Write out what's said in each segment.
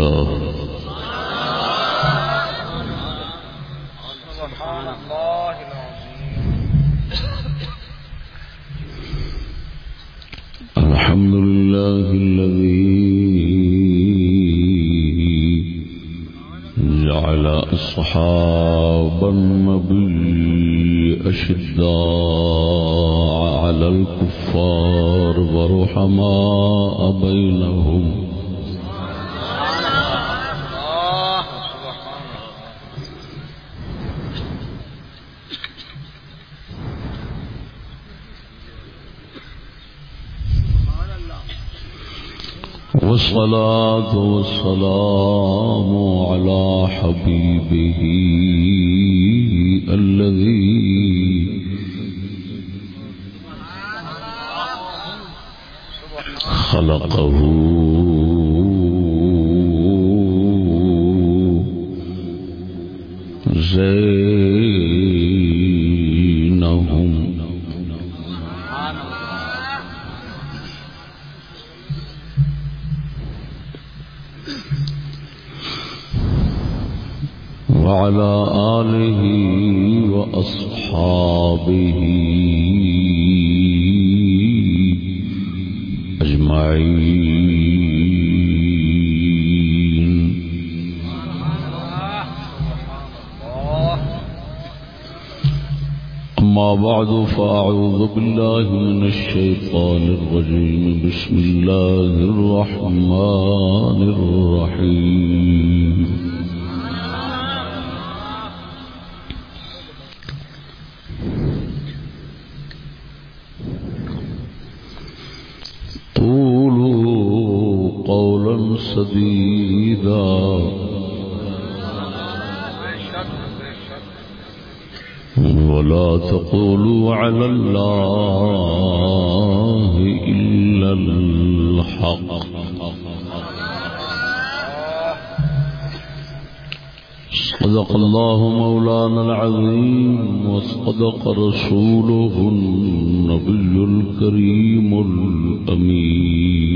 الله. الحمد لله الذي جعل أصحاب النبي أشداء على الكفار ورحماء بينهم والصلاة والسلام على حبيبه الذي خلقه على الله إلا الحق. صدق الله مولانا العظيم وصدق رسوله النبي الكريم الأمين.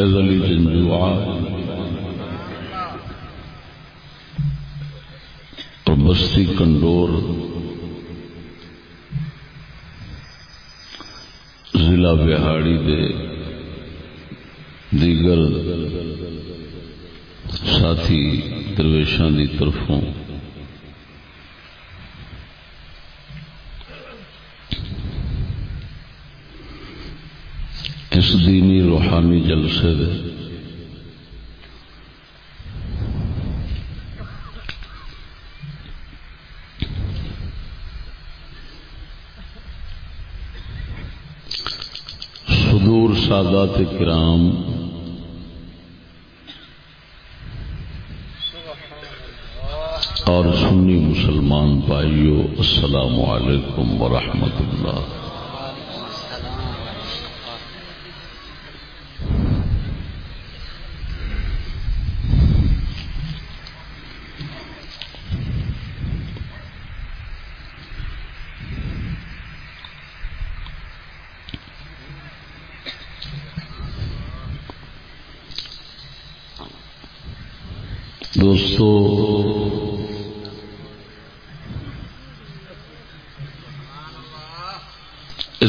فیض علی جنجوعہ اور بستی کنڈور ضلع بہاڑی دے دیگر ساتھی درویشاں دی طرفوں اس دینی روحانی جلسے دے صدور سادات کرام اور سنی مسلمان بھائیوں السلام علیکم ورحمۃ اللہ۔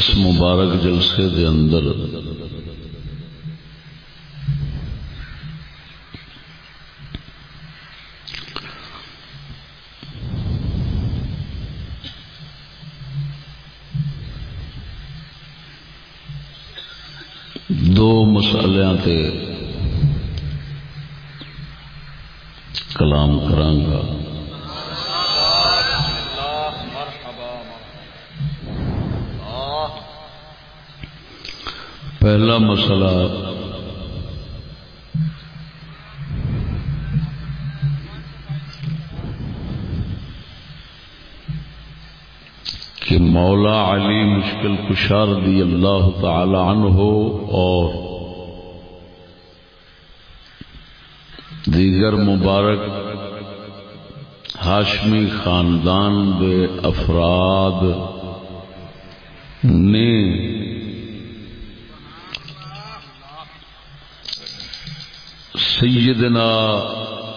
اس مبارک جلسے دے اندر مشکل کشار رضی اللہ تعالی عنہ اور دیگر مبارک ہاشمی خاندان دے افراد نے سیدنا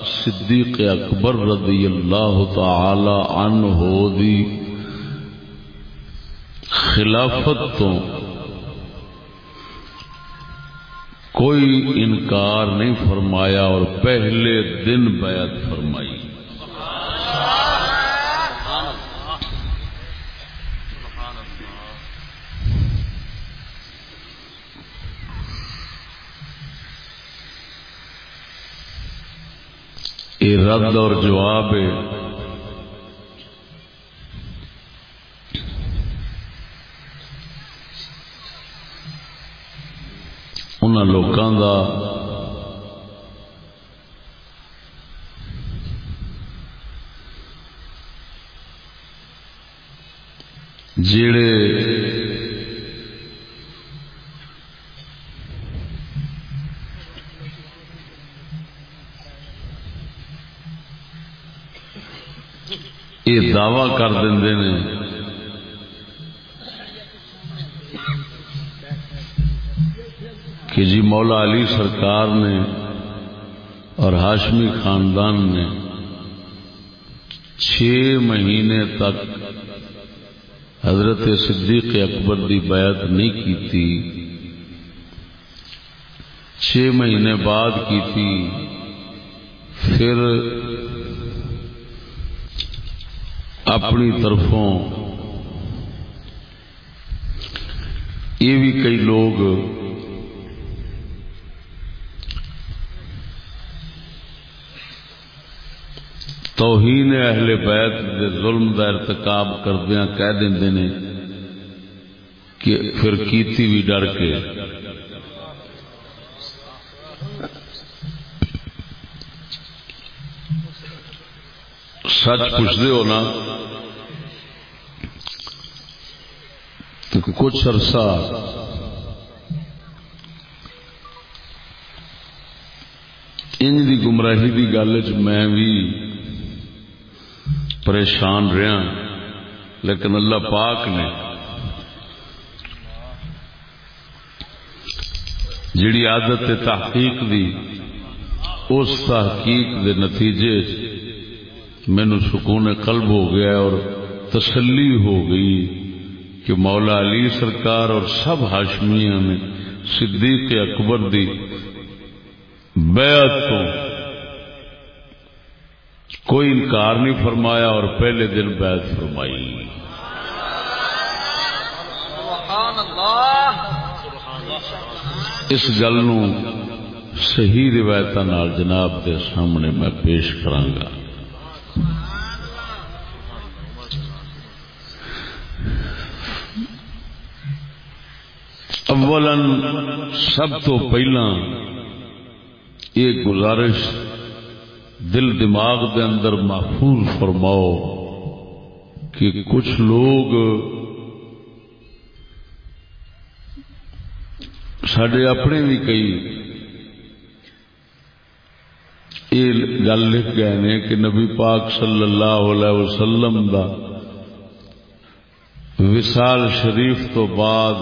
صدیق اکبر رضی اللہ تعالی عنہ دی خلافت تو کوئی انکار نہیں فرمایا اور پہلے دن بیعت فرمائی۔ یہ رد اور جواب ہے۔ ان لوگوں کا جڑے یہ دعوی کر دے کہ جی مولا علی سرکار نے اور ہاشمی خاندان نے چھ مہینے تک حضرت صدیق اکبر کی بیعت نہیں کی تھی چھ مہینے بعد کی تھی پھر اپنی طرفوں یہ بھی کئی لوگ توہین اہل بیت دے ظلم دا ارتکاب کردیا کہہ دیں نے کہ پھر کیتی بھی ڈر کے۔ سچ پوچھتے ہو نا، تو کچھ عرصہ انج دی گمراہی دی گل چ میں بھی پریشان رہا لیکن اللہ پاک نے جڑی عادت تحقیق دی، اس تحقیق دے نتیجے مینو سکون قلب ہو گیا اور تسلی ہو گئی کہ مولا علی سرکار اور سب ہاشمیاں نے صدیق اکبر دی بیعت کو کوئی انکار نہیں فرمایا اور پہلے دن بیعت فرمائی۔ اس گل صحیح روایت جناب کے سامنے میں پیش کرانگا۔ اولا سب تو پہلا یہ گزارش دل دماغ دے اندر محفوظ فرماؤ کہ کچھ لوگ سڈے اپنے بھی کئی یہ گل لکھ گئے نے کہ نبی پاک صلی اللہ علیہ وسلم دا وصال شریف تو بعد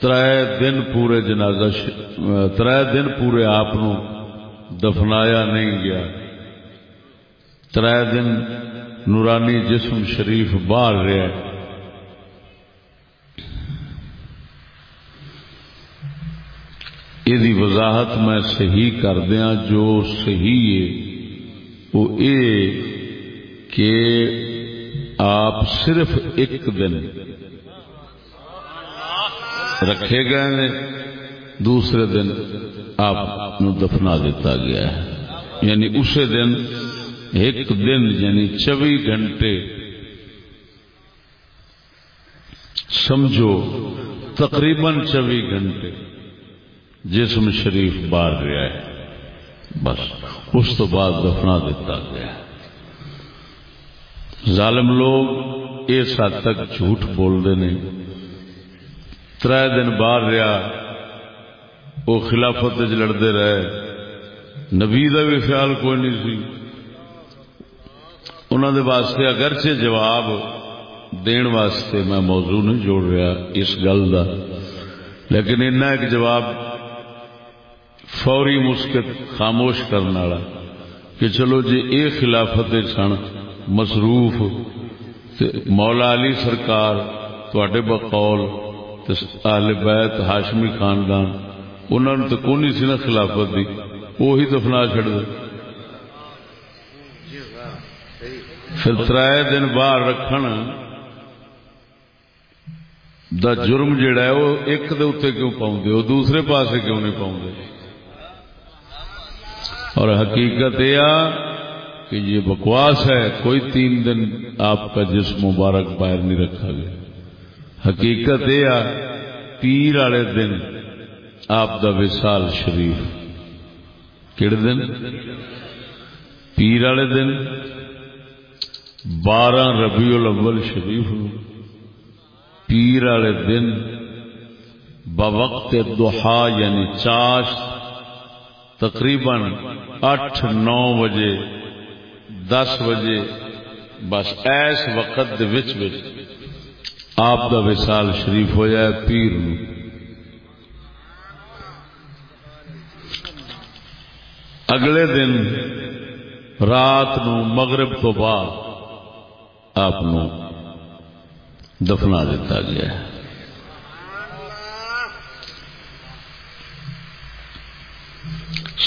ترائے دن پورے جنازہ ترائے دن پورے آپ دفنایا نہیں گیا۔ ترائے دن نورانی جسم شریف باہر رہا یہ وضاحت میں صحیح کر دیا جو صحیح ہے۔ وہ یہ کہ آپ صرف ایک دن رکھے گئے نے دوسرے دن آپ دفنا دیتا گیا ہے۔ یعنی اسی دن، ایک دن یعنی چوبی گھنٹے۔ سمجھو، تقریباً چوبی گھنٹے۔ جسم شریف باہر رہا ہے۔ بس، اس تو بعد دفنا دیتا گیا ظالم لوگ اس حد تک جھوٹ بولتے ہیں تر دن باہر رہا وہ خلافت لڑتے رہے۔ نبی کا بھی خیال کوئی نہیں سی۔ انہوں دے واسطے اگرچہ جواب دین واسطے میں موضوع نہیں جوڑ رہا اس گل کا لیکن اینا ایک جواب فوری مسکت خاموش کرنے والا کہ چلو جی یہ خلافت سن مصروف مولا علی سرکار تے بقول تے اہل بیت ہاشمی خاندان انہوں نے تو کونی سی نا خلافت دی؟ وہی دفنا چڑ دے۔ پھر ترائے دن باہر رکھن دا جرم جڑا ہے، وہ ایک دے اتنے کیوں پاؤں وہ دوسرے پاسے کیوں نہیں پاؤں اور حقیقت یہ کہ یہ بکواس ہے، کوئی تین دن آپ کا جسم مبارک باہر نہیں رکھا گیا۔ حقیقت یہ پیر والے دن آپ دا وصال شریف۔ کہڑے دن؟ پیر والے دن۔ بارہ ربیع الاول شریف۔ پیر والے دن۔ بوقت دہا یعنی چاش تقریباً اٹھ، نو بجے، دس بجے۔ بس ایس وقت دے وچ وچ آپ دا وصال شریف ہو جائے پیر نو اگلے دن رات نو مغرب تو بعد آپ دفنا دیتا گیا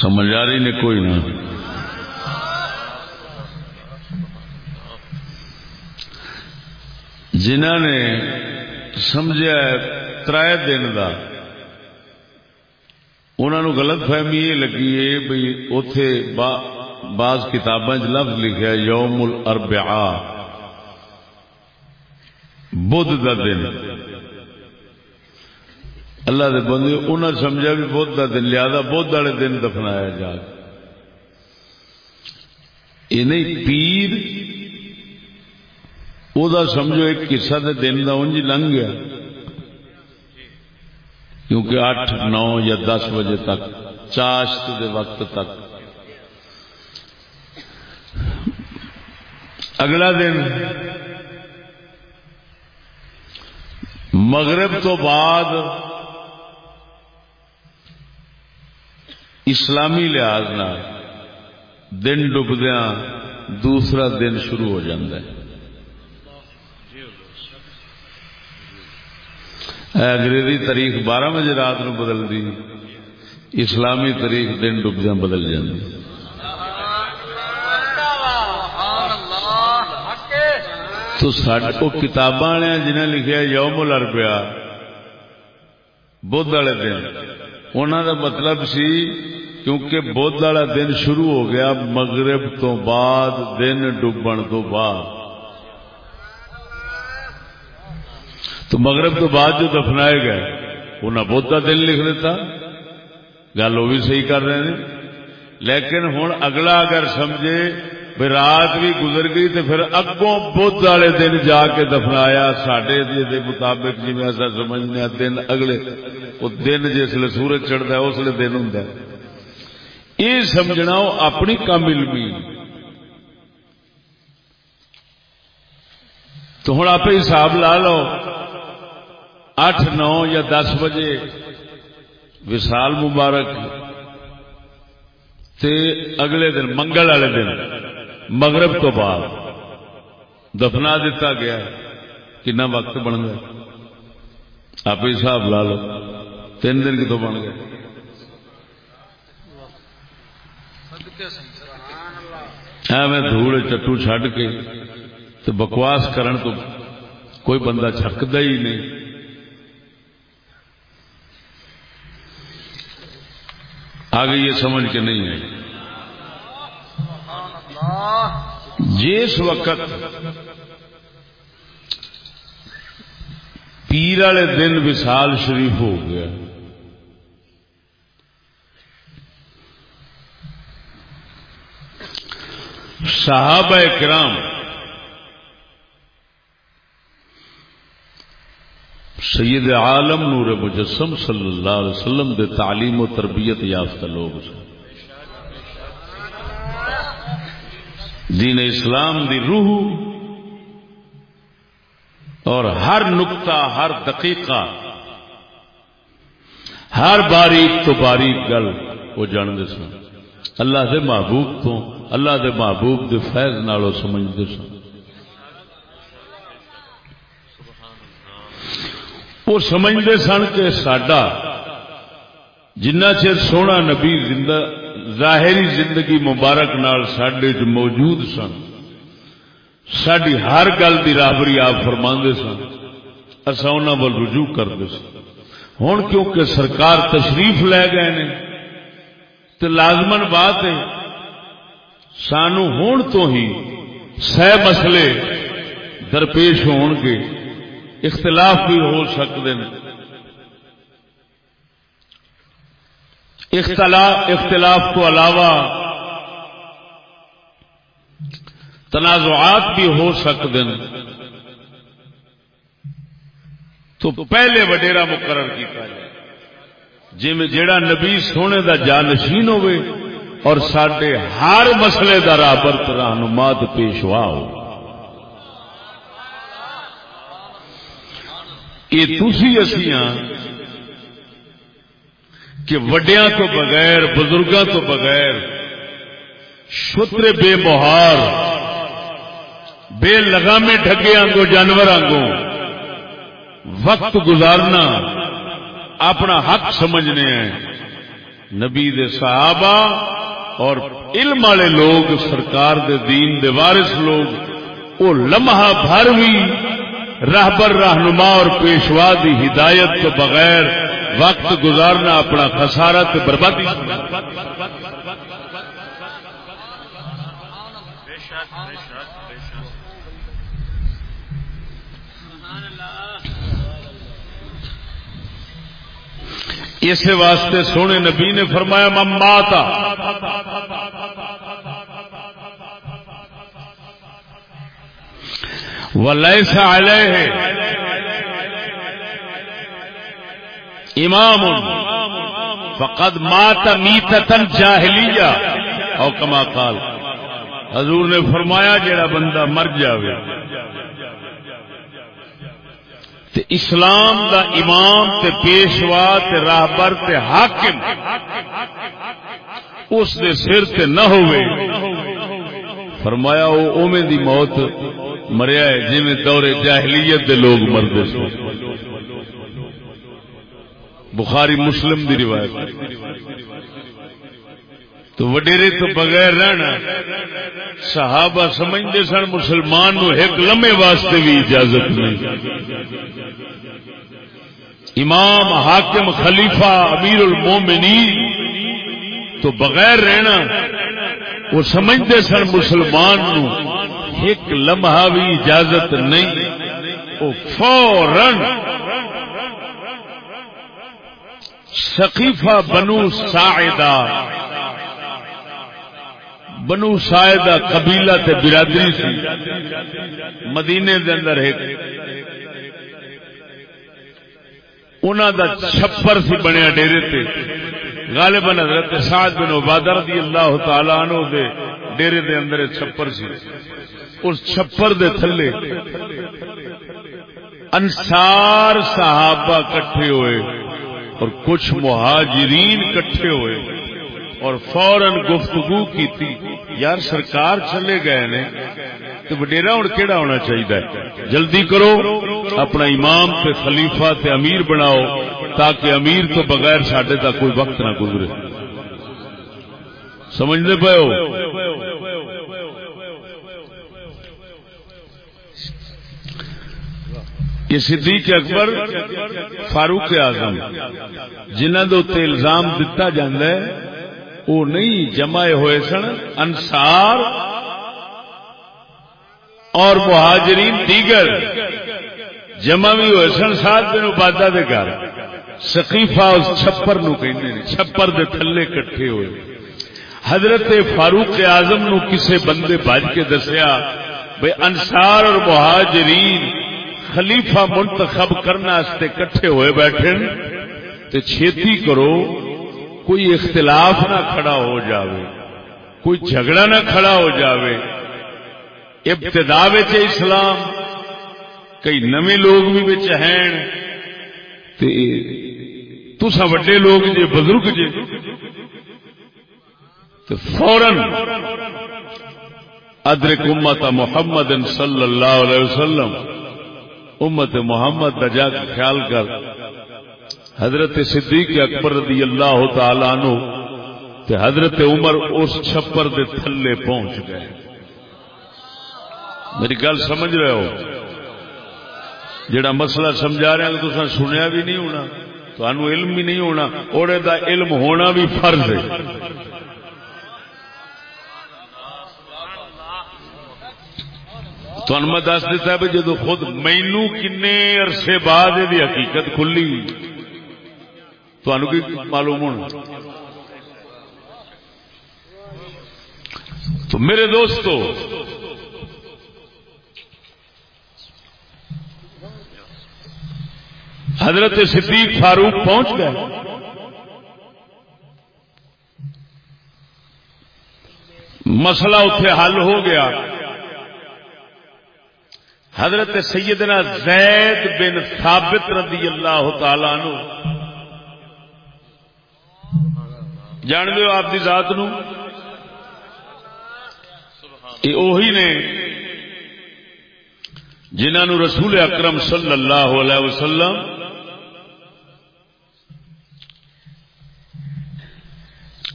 سمجھ آ رہی نے کوئی نہ جنہ نے سمجھا ترائے دن کا انہوں غلط فہمی یہ لگی ہے بھائی اتے بعض کتابیں لفظ لکھا یوم الاربعاء بدھ کا دن۔ اللہ دے بندے انہیں سمجھا بھی بدھ کا دن لیا بدھ والے دن دفنایا جا۔ یہ نہیں، پیر وہ سمجھو ایک قصہ دے دن کا انج لنگ گیا۔ کیونکہ اٹھ نو یا دس بجے تک، چاشت دے وقت تک۔ اگلا دن، مغرب تو بعد اسلامی لحاظ دن ڈبدیا دوسرا دن شروع ہو جاتا ہے۔ انگریزی تاریخ بارہ بجے رات نو بدل دی اسلامی تاریخ دن ڈبدیا بدل جاتی تو وہ کتاباں جنہیں لکھا یوم الاربیا بدھ والے دن۔ انہوں کا مطلب سی کیونکہ بدھ والا دن شروع ہو گیا مغرب تو بعد، دن ڈبن تو بعد۔ تو مغرب تو بعد جو دفنائے گئے انہیں بدھ کا دن لکھ دیتا۔ گل وہ بھی صحیح کر رہے ہیں۔ لیکن ہوں اگلا اگر سمجھے رات بھی گزر گئی تو پھر اگوں بدھ والے دن جا کے دفنایا۔ سڈے مطابق جی ایسا سمجھنے دن اگلے، وہ دن جسے سورج چڑھتا ہے، اس لیے دن ہوں یہ سمجھنا وہ اپنی کم علمی۔ تو ہوں آپ حساب لا لو۔ اٹھ نو یا دس بجے۔ وشال مبارک۔ تے اگلے دن، منگل والے دن، مغرب تو بعد دفنا دیتا گیا کنا وقت بن گیا آپ حساب لا لو، تین دن کتوں بن گئے؟ میں دھوڑ چٹو چڈ کے تو بکواس کرن تو کوئی بندہ چھکتا ہی نہیں۔ آگے یہ سمجھ کے نہیں آئی جس وقت پیر والے دن وسال شریف ہو گیا، صحابہ کرام سید عالم نور مجسم صلی اللہ علیہ وسلم دے تعلیم و تربیت یافتہ لوگ سن۔ دین اسلام دی روح اور ہر نقطہ، ہر دقیقہ، ہر باریک تو باریک گل وہ جانتے سن۔ اللہ دے محبوب تو، اللہ دے محبوب دے فیض نالوں سمجھتے سن۔ وہ سمجھتے سن کہ سڈا جنہ چر سونا نبی زندہ ظاہری زندگی مبارک نال سڈے چ موجود سن ساری ہر گل کی رابری آپ فرما سن اصا ان رجوع کرتے سن۔ ہوں کیونکہ سرکار تشریف لے گئے نے تو لازمن بات ہے، سانو ہون تو ہی سہ مسئلے درپیش ہون گے اختلاف بھی ہو سکتے ہیں۔ اختلاف اختلاف تو علاوہ تنازعات بھی ہو سکتے ہیں۔ تو پہلے وڈیرا مقرر کیا جائے۔ جی میں جیڑا نبی سونے دا جانشین ہوئے اور سڈے ہر مسئلے دا رابرت رہنما پیشوا ہو یہ تھی اصیاں کہ وڈیاں تو بغیر، بزرگاں تو بغیر، شتر بے بہار بے لگامے ڈھگے آنگو جانور آنگو وقت گزارنا اپنا حق سمجھنے ہیں۔ نبی دے صحابہ اور علم والے لوگ، سرکار دے دین دے وارث لوگ، وہ لمحہ بھر بھی راہبر رہنما اور پیشوا دی ہدایت تو بغیر وقت گزارنا اپنا خسارت بربادی اس واسطے سونے نبی نے فرمایا مماتا ولیس علیہ امام فقد مات میتتن جاہلیہ او کما قال، حضور نے فرمایا جڑا بندہ مر جاوے۔ تے اسلام دا امام، تے پیشوا، تے راہبر، تے حاکم، اس دے سر تے نہ ہوئے فرمایا وہ اوویں دی موت مریا ہے جی دور جاہلیت دے لوگ مردے بخاری مسلم دی روایت تو وڈیرے تو بغیر رہنا، صحابہ سمجھتے سن مسلمان نو ایک لمحے واسطے بھی اجازت نہیں۔ امام حاکم خلیفہ امیر المومنین تو بغیر رہنا، وہ سمجھتے سن مسلمان نو ایک لمحہ بھی اجازت نہیں، وہ فورن سقیفہ بنو سائدہ بنو سائدہ قبیلہ تے برادری سی، مدینے دے اندر ایک انہوں دا چھپر سی بنیا ڈیرے تے۔ غالباً حضرت سعد بن عبادہ رضی اللہ تعالی عنہ دے ڈیرے دے اندر چھپر سی۔ اس چھپر دے تھلے انصار صحابہ کٹھے ہوئے اور کچھ مہاجرین کٹھے ہوئے۔ اور فورن گفتگو کی تھی یار سرکار چلے گئے نے، تو وڈیرا ہوں کہڑا ہونا چاہیے جلدی کرو، اپنا امام تے خلیفہ تے امیر بناؤ، تاکہ امیر تو بغیر سڈے تک کوئی وقت نہ گزرے۔ سمجھتے پے ہو؟ یہ صدیق اکبر فاروق اعظم جنہ دے الزام دتا جاندہ ہے وہ نہیں جمع ہوئے سن، انصار اور مہاجرین دیگر۔ جمع بھی ہوئے سن، سات دن عبادہ دے گھر۔ سقیفہ اس چھپر نو کہندے نے، چھپر دے تھلے کٹھے ہوئے۔ حضرت فاروق اعظم نو کسے بندے بھج کے دسیا، بھئی انصار اور مہاجرین خلیفہ منتخب کرنا استے کٹھے ہوئے بیٹھے تے چھیتی کرو۔ کوئی اختلاف نہ کھڑا ہو جاوے، کوئی جھگڑا نہ کھڑا ہو جاوے۔ ابتدا اسلام، کئی نویں لوگ بھی بچ ہیں۔ تے تسا وڈے لوگ جے، بزرگ جے۔ تو فوراً ادرک امت محمد صلی اللہ علیہ وسلم، امت محمد کا جا کے خیال کر۔ حضرت صدیق اکبر رضی اللہ تعالی عنہ تے حضرت عمر اس چھپر دے تھلے پہنچ گئے۔ میری گل سمجھ رہے ہو؟ جڑا مسئلہ سمجھا رہے ہیں تو سنیا بھی نہیں ہونا تو علم بھی نہیں ہونا اور دا علم ہونا بھی فرض ہے۔ تو میں دس دیتا ہے جدو خود مینو کنے عرصے بعد یہ حقیقت کھلی۔ تو کی معلوم ہونا۔ تو میرے دوستو، حضرت صدیق فاروق پہنچ گئے۔ مسئلہ اتے حل ہو گیا۔ حضرت سیدنا زید بن ثابت رضی اللہ تعالی عنہ جان دو آپ کی ذات نو؟ اوہی نے جنہوں رسول اکرم صلی اللہ علیہ وسلم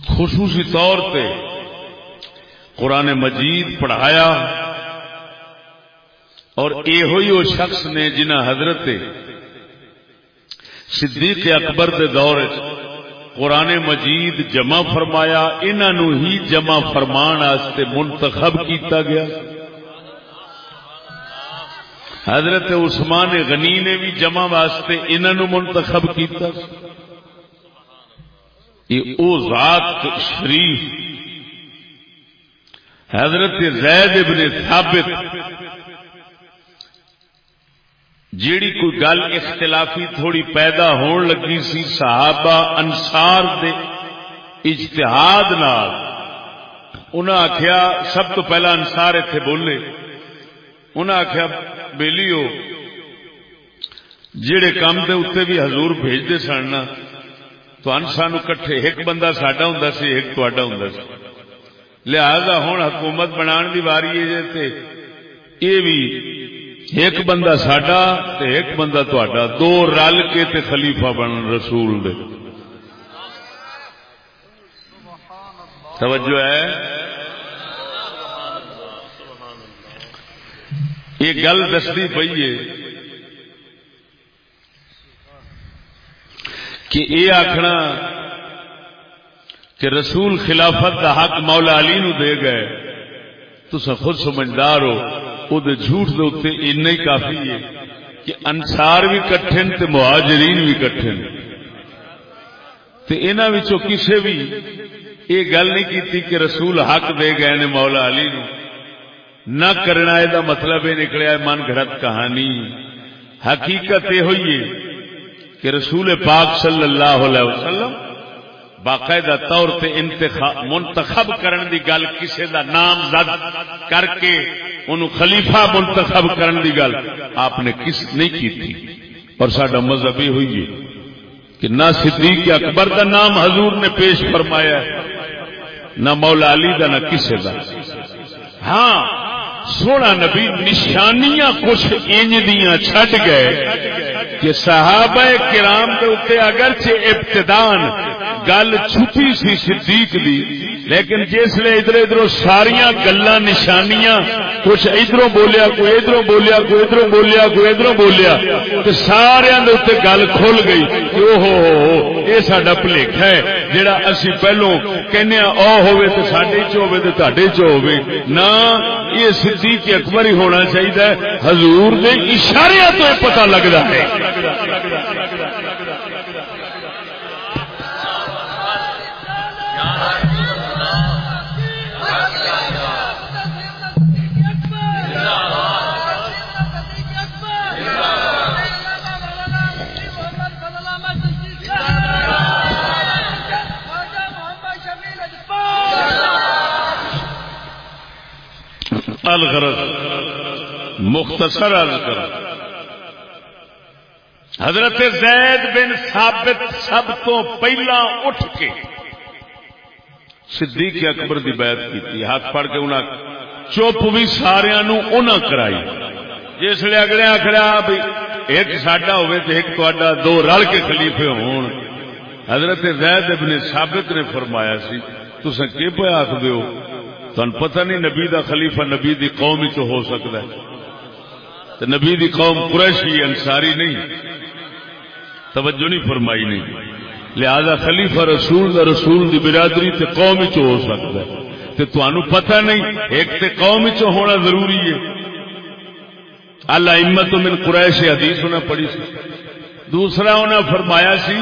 خصوصی طور پہ قرآن مجید پڑھایا اور یہ ہوئی وہ شخص نے جنہ حضرت صدیق اکبر دے دور قرآن مجید جمع فرمایا انہوں ہی جمع فرمان آستے منتخب کیتا گیا۔ حضرت عثمان غنی نے بھی جمع واسطے انہوں منتخب کیتا۔ یہ او ذات شریف۔ حضرت زید ابن ثابت جیڑی کوئی گل اختلافی تھوڑی پیدا ہون لگی سی صحابہ انسار دے اجتہاد نال، انہاں آخیا سب تو پہلا انسار اتنے بولے۔ انہاں آخیا بیلی ہو جہے کام دے اتنے بھی حضور بھیجتے سن تو انسان کٹھے ایک بندہ ساڈا ہوں سی ایک تا ہوں سی۔ لہذا ہوں حکومت بنا دی واری ہے یہ بھی ایک بندہ ساڈا ایک بندہ تا دو رل کے تے خلیفہ بن رسول دے۔ توجہ ہے؟ یہ گل دستی پی ہے کہ یہ آخنا کہ رسول خلافت کا حق مولا علی نو دے گئے۔ تو خود سمجھدار ہو۔ وہ جھوٹ دے اتنے این ہی کافی ہے کہ انسار بھی کٹھے تے مہاجرین بھی کٹھے تے انہوں کسے بھی یہ گل نہیں کی کہ رسول حق دے گئے نے مولا علی نو نہ کرنا یہ مطلب یہ نکلیا من گھرت کہانی حقیقت یہ ہوئی ہے کہ رسول پاک صلی اللہ علیہ وسلم باقاعدہ طور پہ منتخب کرن دی گل کسے دا نام زد کر کے ان خلیفہ منتخب کرن دی گل آپ نے کس نہیں کی تھی۔ اور سڈا مذہب یہ ہوئی ہے کہ نہ صدیق اکبر کا نام حضور نے پیش فرمایا نہ مولا علی دا، نہ کسے دا۔ ہاں سونا نبی نشانیاں کچھ انج دیاں چھٹ گئے کہ صحابہ کرام دے اتنے اگرچہ ابتدان گل چھپی سی صدیق دی، لیکن جس لیے ادھر ادھر ساریا گلا نشانیاں، کچھ ادھروں بولیا، کوئی ادھروں بولیا، کوئی ادھروں بولیا، کوئی ادھروں بولیا، تو سارا گل کھل گئی کہ او ہو ہو یہ سڈا بلیک ہے جہاں اسی پہلو کہنے او ہوے تو سڈے چ ہوے تو تڈے چ نہ یہ صدیق اکبر ہی ہونا چاہیے حضور دے اشارے تو پتہ لگتا ہے۔ الغرض مختصر الغرض. حضرت زید بن ثابت سب تو پہلا اٹھ کے صدیق اکبر دی بیعت کی ہاتھ پڑھ کے انہاں چپ بھی سارا انہاں کرائی۔ جس لیے اگلے آخر بھی ایک ساڈا ہوئے تو ایک دو رل کے خلیفے ہون۔ حضرت زید ابن ثابت نے فرمایا سی تسا کی پہ آخ دیو تن پتہ نہیں نبی دا خلیفہ نبی دی قوم چ ہو سکتا ہے۔ تو نبی دی قوم قریشی انصاری نہیں۔ توجہ نہیں فرمائی نہیں۔ لہذا خلیفہ رسول دا رسول دی برادری تے قوم چ ہو سکتا ہے۔ تے تانوں پتہ نہیں، ایک تے قوم چ ہونا ضروری ہے۔ اللہ امت من قریش حدیث انہیں پڑھی سی۔ دوسرا انہیں فرمایا سی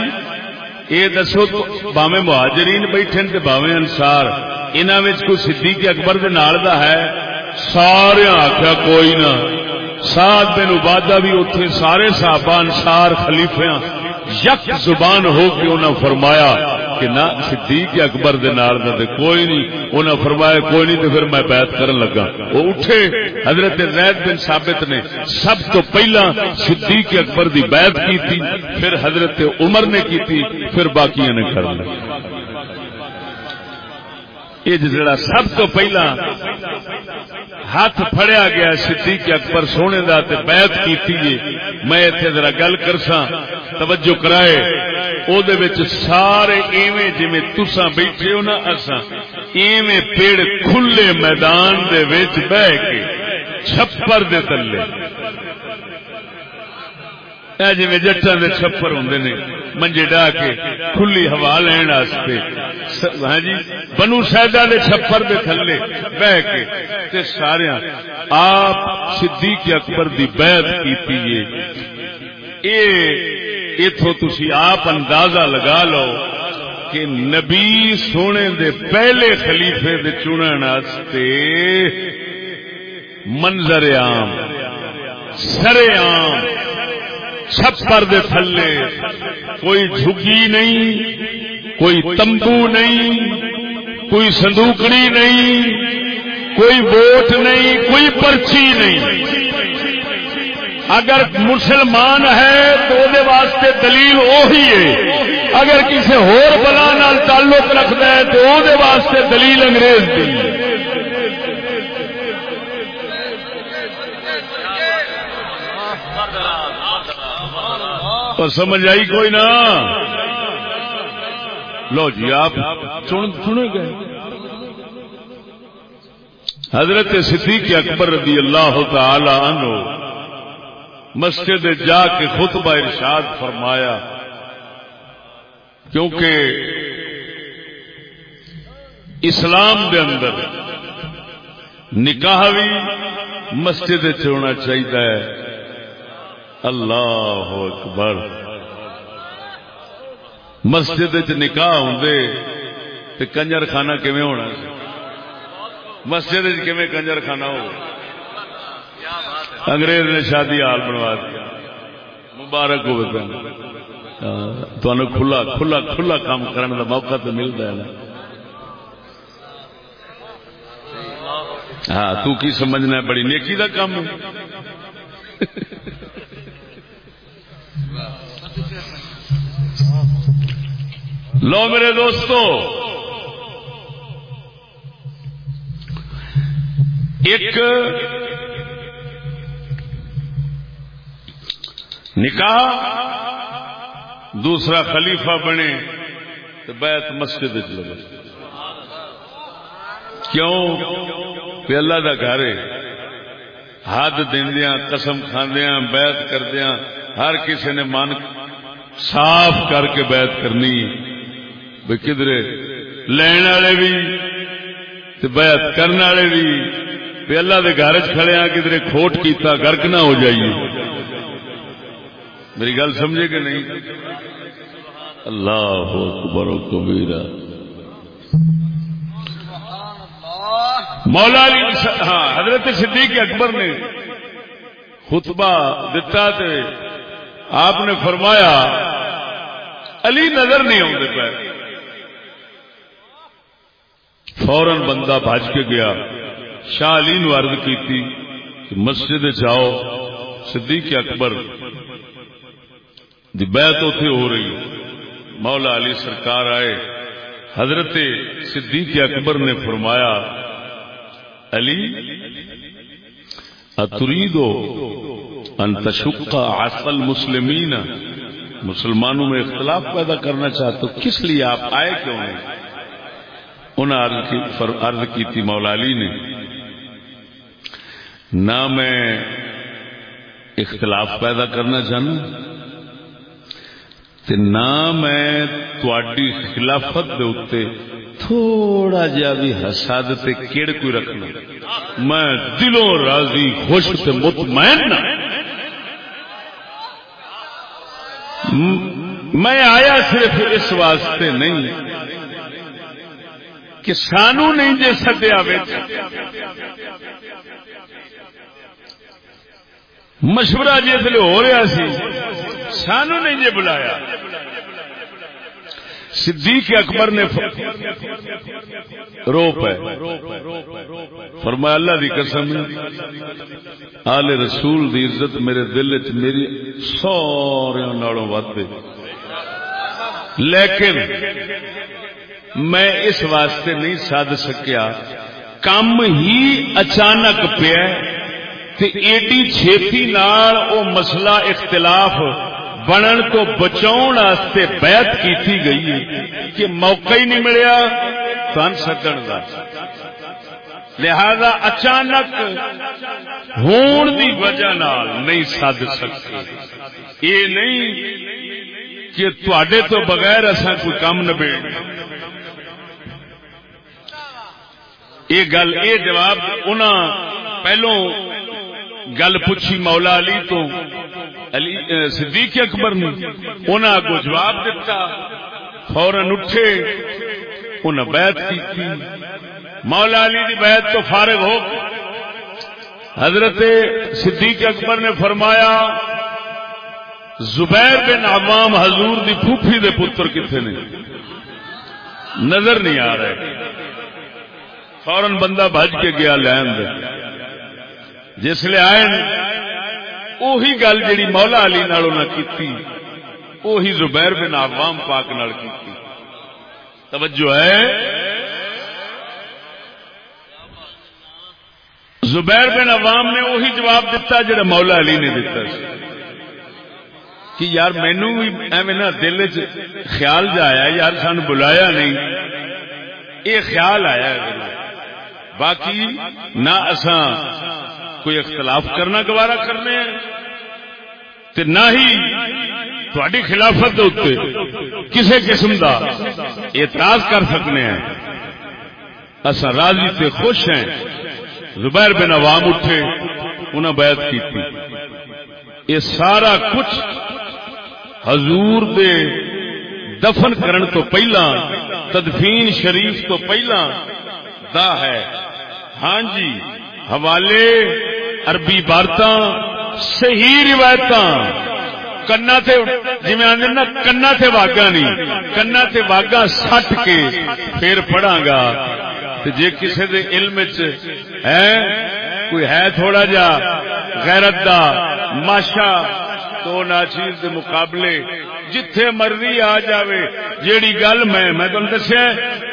یہ دسو باوے مہاجرین بیٹھے تے باوے انصار انہوں کوئی صدیق اکبر دے نال دا ہے؟ سارے آخیا کوئی نہ۔ سات بن عبادہ بھی اتنے سارے صحابہ انصار خلیفیاں، یک زبان ہو کے انہوں فرمایا کہ نہ صدیق اکبر دے نال دا تے کوئی نہیں۔ انہوں فرمایا کوئی نہیں تو پھر میں بیعت کرن لگا۔ وہ اٹھے، حضرت زید بن ثابت نے سب تو پہلا صدیق اکبر دی بیعت کی تھی پھر حضرت عمر نے کی تھی پھر باقی نے کر لیا یہ جڑا سب تو پہلا ہاتھ پھڑیا گیا صدیق اکبر سونے دا تے بیعت کیتی ہے، میں ایتھے ذرا گل کرساں، توجہ کرائے، او دے وچ سارے ایویں جویں تساں بیٹھے ہو نا، اساں ایویں پیڑ کھلے میدان دے وچ بیٹھ کے، چھپر دے تلے۔ جی جٹان کے چھپر ہوں نے، منجے ڈا کے کھلی ہوا لین ہاں جی بنو سیدا کے چھپر دے تھلے بہ کے سارے آپ صدیق اکبر دی بیعت کی اتو تھی آپ اندازہ لگا لو کہ نبی سونے دے پہلے خلیفے دے چننے منظر عام سرے عام چھپر دے تھلے۔ کوئی جھگی نہیں، کوئی تمبو نہیں، کوئی سندوکڑی نہیں، کوئی ووٹ نہیں، کوئی پرچی نہیں۔ اگر مسلمان ہے تو وہ واسطے دلیل وہی ہے۔ اگر کسی ہور بلا نال تعلق رکھتا ہے تو وہ واسطے دلیل انگریز دی۔ ہے سمجھ آئی کوئی نہ لو جی آپ سنے گئے۔ حضرت صدیق اکبر رضی اللہ تعالی عنہ مسجد جا کے خطبہ ارشاد فرمایا، کیونکہ اسلام دے اندر نکاح بھی مسجد ہونا چاہیے اللہ اکبر۔ مسجد چ نکاح ہوں تو کنجر خانہ کیون ہونا مسجد کنجر خانہ ہو انگریز نے شادی حال بنوا دیا۔ مبارک ہو ہاں، کھلا کھلا کھلا کام کرنے کا موقع تو ملتا ہے نا۔ ہاں تو کی سمجھنا ہے؟ بڑی نیکی کا کام لو میرے دوستو، ایک نکاح، دوسرا خلیفہ بنے تو بیت مسجد لگے کیوں؟ کہ اللہ دا گھر ہے۔ حد دیندیاں، قسم کھاندیاں بیعت کردیاں، ہر کسی نے من صاف کر کے بیعت کرنی۔ بے کدرے لین والے بھی بیعت کرنے والے بھی بے اللہ دے گھر چ کھڑے ہاں کھوٹ کیتا گرک نہ ہو جائیے۔ میری گل سمجھے کہ نہیں؟ اللہ اکبر و کبیرہ مولا علی ہاں حضرت صدیق اکبر نے خطبہ دتا تے آپ نے فرمایا، علی نظر نہیں آتے پہ فورن بندہ بج کے گیا۔ شاہ علی نو عرض کی تھی کہ مسجد جاؤ، صدیق اکبر۔ دی بیعت اتے ہو رہی۔ مولا علی سرکار آئے۔ حضرت صدیق اکبر نے فرمایا، علی، اتریدو ان تشق عقل مسلمین مسلمانوں میں اختلاف پیدا کرنا چاہتے ہو، کس لیے آپ آئے کیوں نہیں؟ انہیں عرض کی تھی مولا علی نے۔ نہ میں اختلاف پیدا کرنا چاہنا، تے نہ میں تواڈی خلافت دے اوتے تھوڑا جا بھی حسد تے کیڑ کوئی رکھنا۔ میں دلوں راضی، خوش تے مطمئن میں آیا صرف اس واسطے نہیں کہ سانو نہیں جے سدیا مشورہ جس لیے ہو رہا سی سانو نہیں جے بلایا۔ صدیق اکبر نے روپ ہے۔ فرمایا، اللہ دی قسم، آل رسول دی عزت میرے دل چ میری سارے نالوں ود لیکن میں اس واسطے نہیں سد سکیا۔ کم ہی اچانک پیا ایڈی چھیتی نال او مسئلہ اختلاف بنن تو بچاؤ واسطے بیعت کیتی گئی ہے کہ موقع ہی نہیں ملیا سن سکن کا لہذا اچانک ہون دی وجہ نال نہیں سد سکتے۔ یہ نہیں کہ تھوڑے تو بغیر اصا کوئی کام نبے یہ گل یہ جواب انہاں پہلو گل پوچھی مولا علی تو، علی صدیق اکبر نے۔ انہاں کو جواب دیتا فورن اٹھے انہیں بیعت کی مولا علی دی بیعت تو فارغ ہو۔ حضرت صدیق اکبر نے فرمایا، زبیر بن عوام حضور دی پھوپھی دے پتر کتنے نے؟ نظر نہیں آ رہے۔ فورن بندہ بج کے گیا لین جس لے آئے اوہی گل جڑی مولا علی نال انہاں کیتی، اوہی زبیر بن عوام پاک نال کیتی۔ توجہ ہے؟ زبیر بن عوام نے وہی جواب دیتا جڑا مولا علی نے دیتا سی۔ کہ یار مینو بھی ایویں نا دل چ خیال جا آیا، یار سان بلایا نہیں۔ یہ خیال آیا ہے۔ باقی نہ اساں کوئی اختلاف کرنا گوارا کرنے تے نہ ہی تھوڑی خلافت اتنے کسی قسم دا اعتراض کر سکنے ہیں۔ اصا راضی تے خوش ہیں۔ زبیر بن عوام اٹھے انہیں بیعت کی یہ سارا کچھ حضور دے دفن کرن تو پہلا، تدفین شریف تو پہلا دا ہے۔ ہاں جی حوالے، عربی بارتا صحیح روایت کنا تے جی آدھے نا، کنا تے واگا نہیں کنا تے واگا سٹ کے پھر پڑھا گا۔ جے کسی دے علم ہے، کوئی ہے تھوڑا جا، غیرت دا ماشا تو ناچیز دے مقابلے جتھے مرضی آ جاوے، جیڑی گل میں میں تم دسیا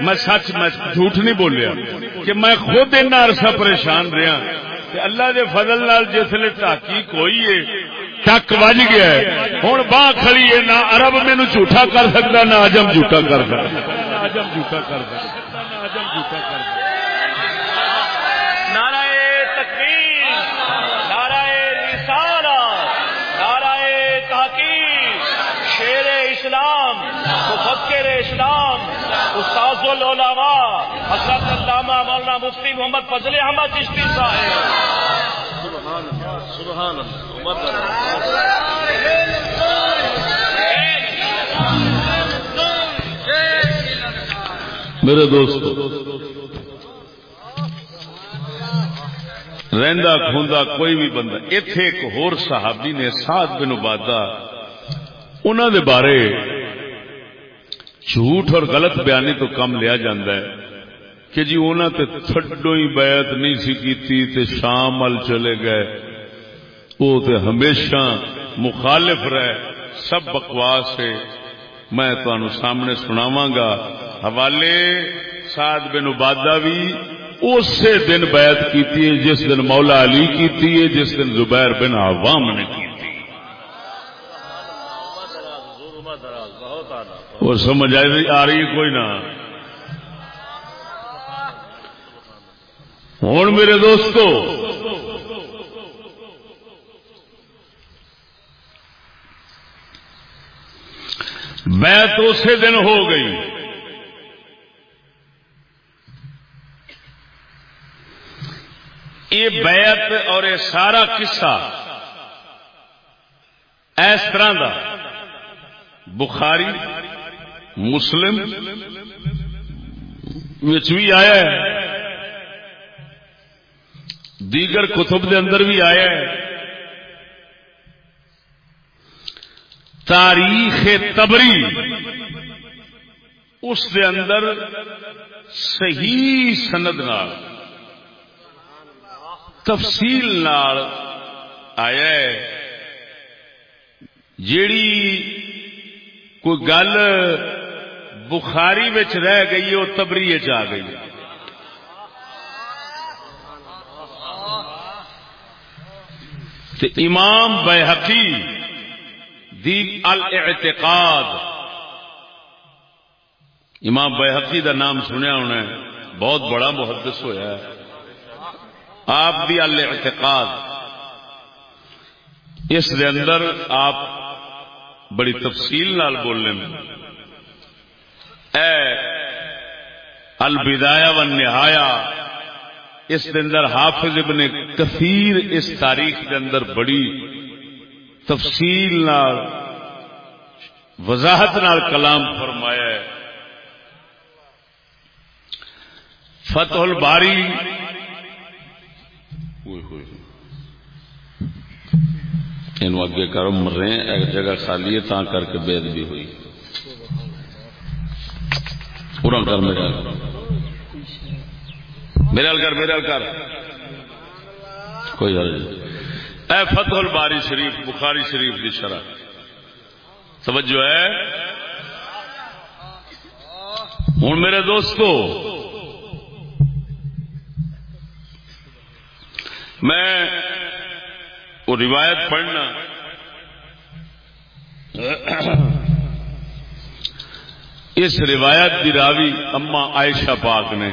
میں سچ میں جھوٹ نہیں بولیا کہ میں خود ان عرصہ پریشان رہا کہ اللہ دے فضل نال جسے تحقیق ہوئی ہے، ٹک وج گیا ہے۔ ہوں باہ کھڑی ہے، نہ عرب مینو جھوٹا کر سکتا نہ اجم جھوٹا کر سکتا اجم جھوٹا کر سکتا اجم جھوٹا کر سکتا العلماء، حضرت علامہ مولانا مفتی محمد فضل احمد چشتی صاحب۔ سبحان اللہ میرے دوست رہندا کھوندا کوئی بھی بندہ اتے ایک ہور صحابی نے سات بن عبادہ انہوں دے بارے جھوٹ اور غلط بیانی تو کم لیا جاندہ ہے کہ جی انہوں تے تھڈو ہی بیعت نہیں سی کیتی تے شام ال چلے گئے۔ وہ تے ہمیشہ مخالف رہے، سب بکواس ہے۔ میں تمہوں سامنے سناواں گا۔ حوالے سعد بن عبادہ بھی اسی دن بیعت کیتی ہے، جس دن مولا علی کیتی ہے، جس دن زبیر بن عوام نے کی اور سمجھ آئی آ رہی ہے کوئی نہ۔ ہوں میرے دوستو بیعت اسی دن ہو گئی۔ یہ بیعت اور یہ سارا قصہ اس طرح دا۔ بخاری مسلم بھی آیا ہے۔ دیگر کتب دے اندر بھی آیا ہے۔ تاریخ تبری، اس دے اندر صحیح سند نال، تفصیل نال آیا ہے۔ جیڑی کوئی گل بخاری بچ رہ گئی وہ تبری آ گئی تے امام بحقی دی الاعتقاد، امام بحقی دا نام سنیا ہونا ہے، بہت بڑا محدث ہویا ہے۔ آپ دی الاعتقاد۔ اس دے اندر آپ بڑی تفصیل نال بولنے میں۔ اے البدایا و نہایا اس اندر حافظ ابن کثیر اس تاریخ دے اندر بڑی تفصیل نال، وضاحت نال کلام فرمایا ہے۔ فتح الباری ان اگے کرو مر رہے ہیں، ایک جگہ خالی ہے تا کر کے بید بھی ہوئی۔ پورا کر میرا میرا کر میرا کر۔ کوئی غرض نہیں۔ اے فتح الباری شریف، بخاری شریف کی شرح۔ توجہ ہے؟ ہوں میرے دوستو، میں وہ روایت پڑھنا۔ اس روایت کی راوی اما عائشہ پاک نے۔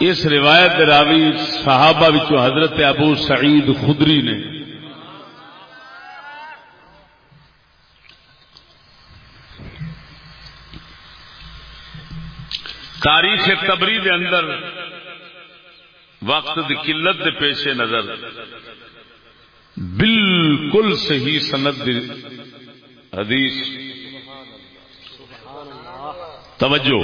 اس روایت راوی صحابہ وچوں حضرت ابو سعید خدری نے۔ تاریخ تبری دے اندر وقت دی قلت دے پیش نظر بالکل صحیح سند حدیث توجہ۔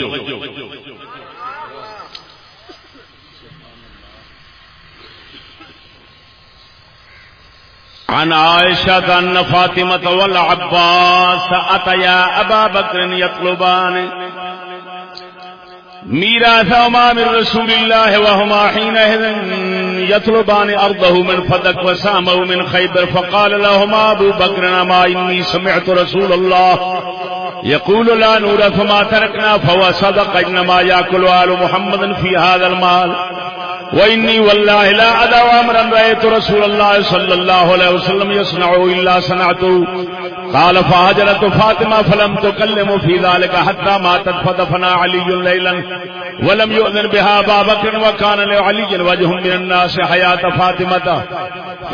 عن عائشة أن فاطمة والعباس أتيا أبا بكر يطلبان ميراثهما من رسول الله وهما حينئذ يطلبان أرضه من فدك وسامه من خيبر فقال لهما أبو بكر ما إني سمعت رسول الله يقول لا نورث ما تركنا فهو صدق إنما يأكل آل محمد في هذا المال. وإني والله لا أدع أمرا رأيت رسول الله صلى الله عليه وسلم يصنع إلا صنعته قال فهجرت فاطمة فلم تكلم في ذلك حتى ماتت فدفنا علي ليلا ولم يؤذن بها أبا بكر وكان لعلي وجه من الناس حياة فاطمة.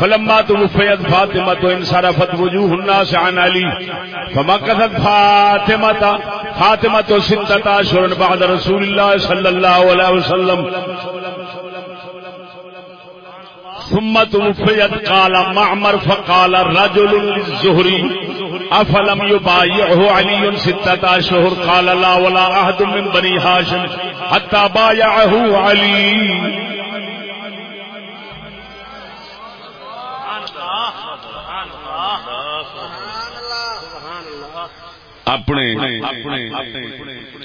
فلما توفيت فاطمة انصرفت وجوه الناس عن علي. فمكثت فاطمة فاطمة ستة أشهر بعد رسول الله صلى الله عليه وسلم. ثم توفيت قال معمر فقال رجل للزهري افلم يبايعه علي ستة اشهر قال لا ولا احد من بني هاشم حتى بايعه علي اپنے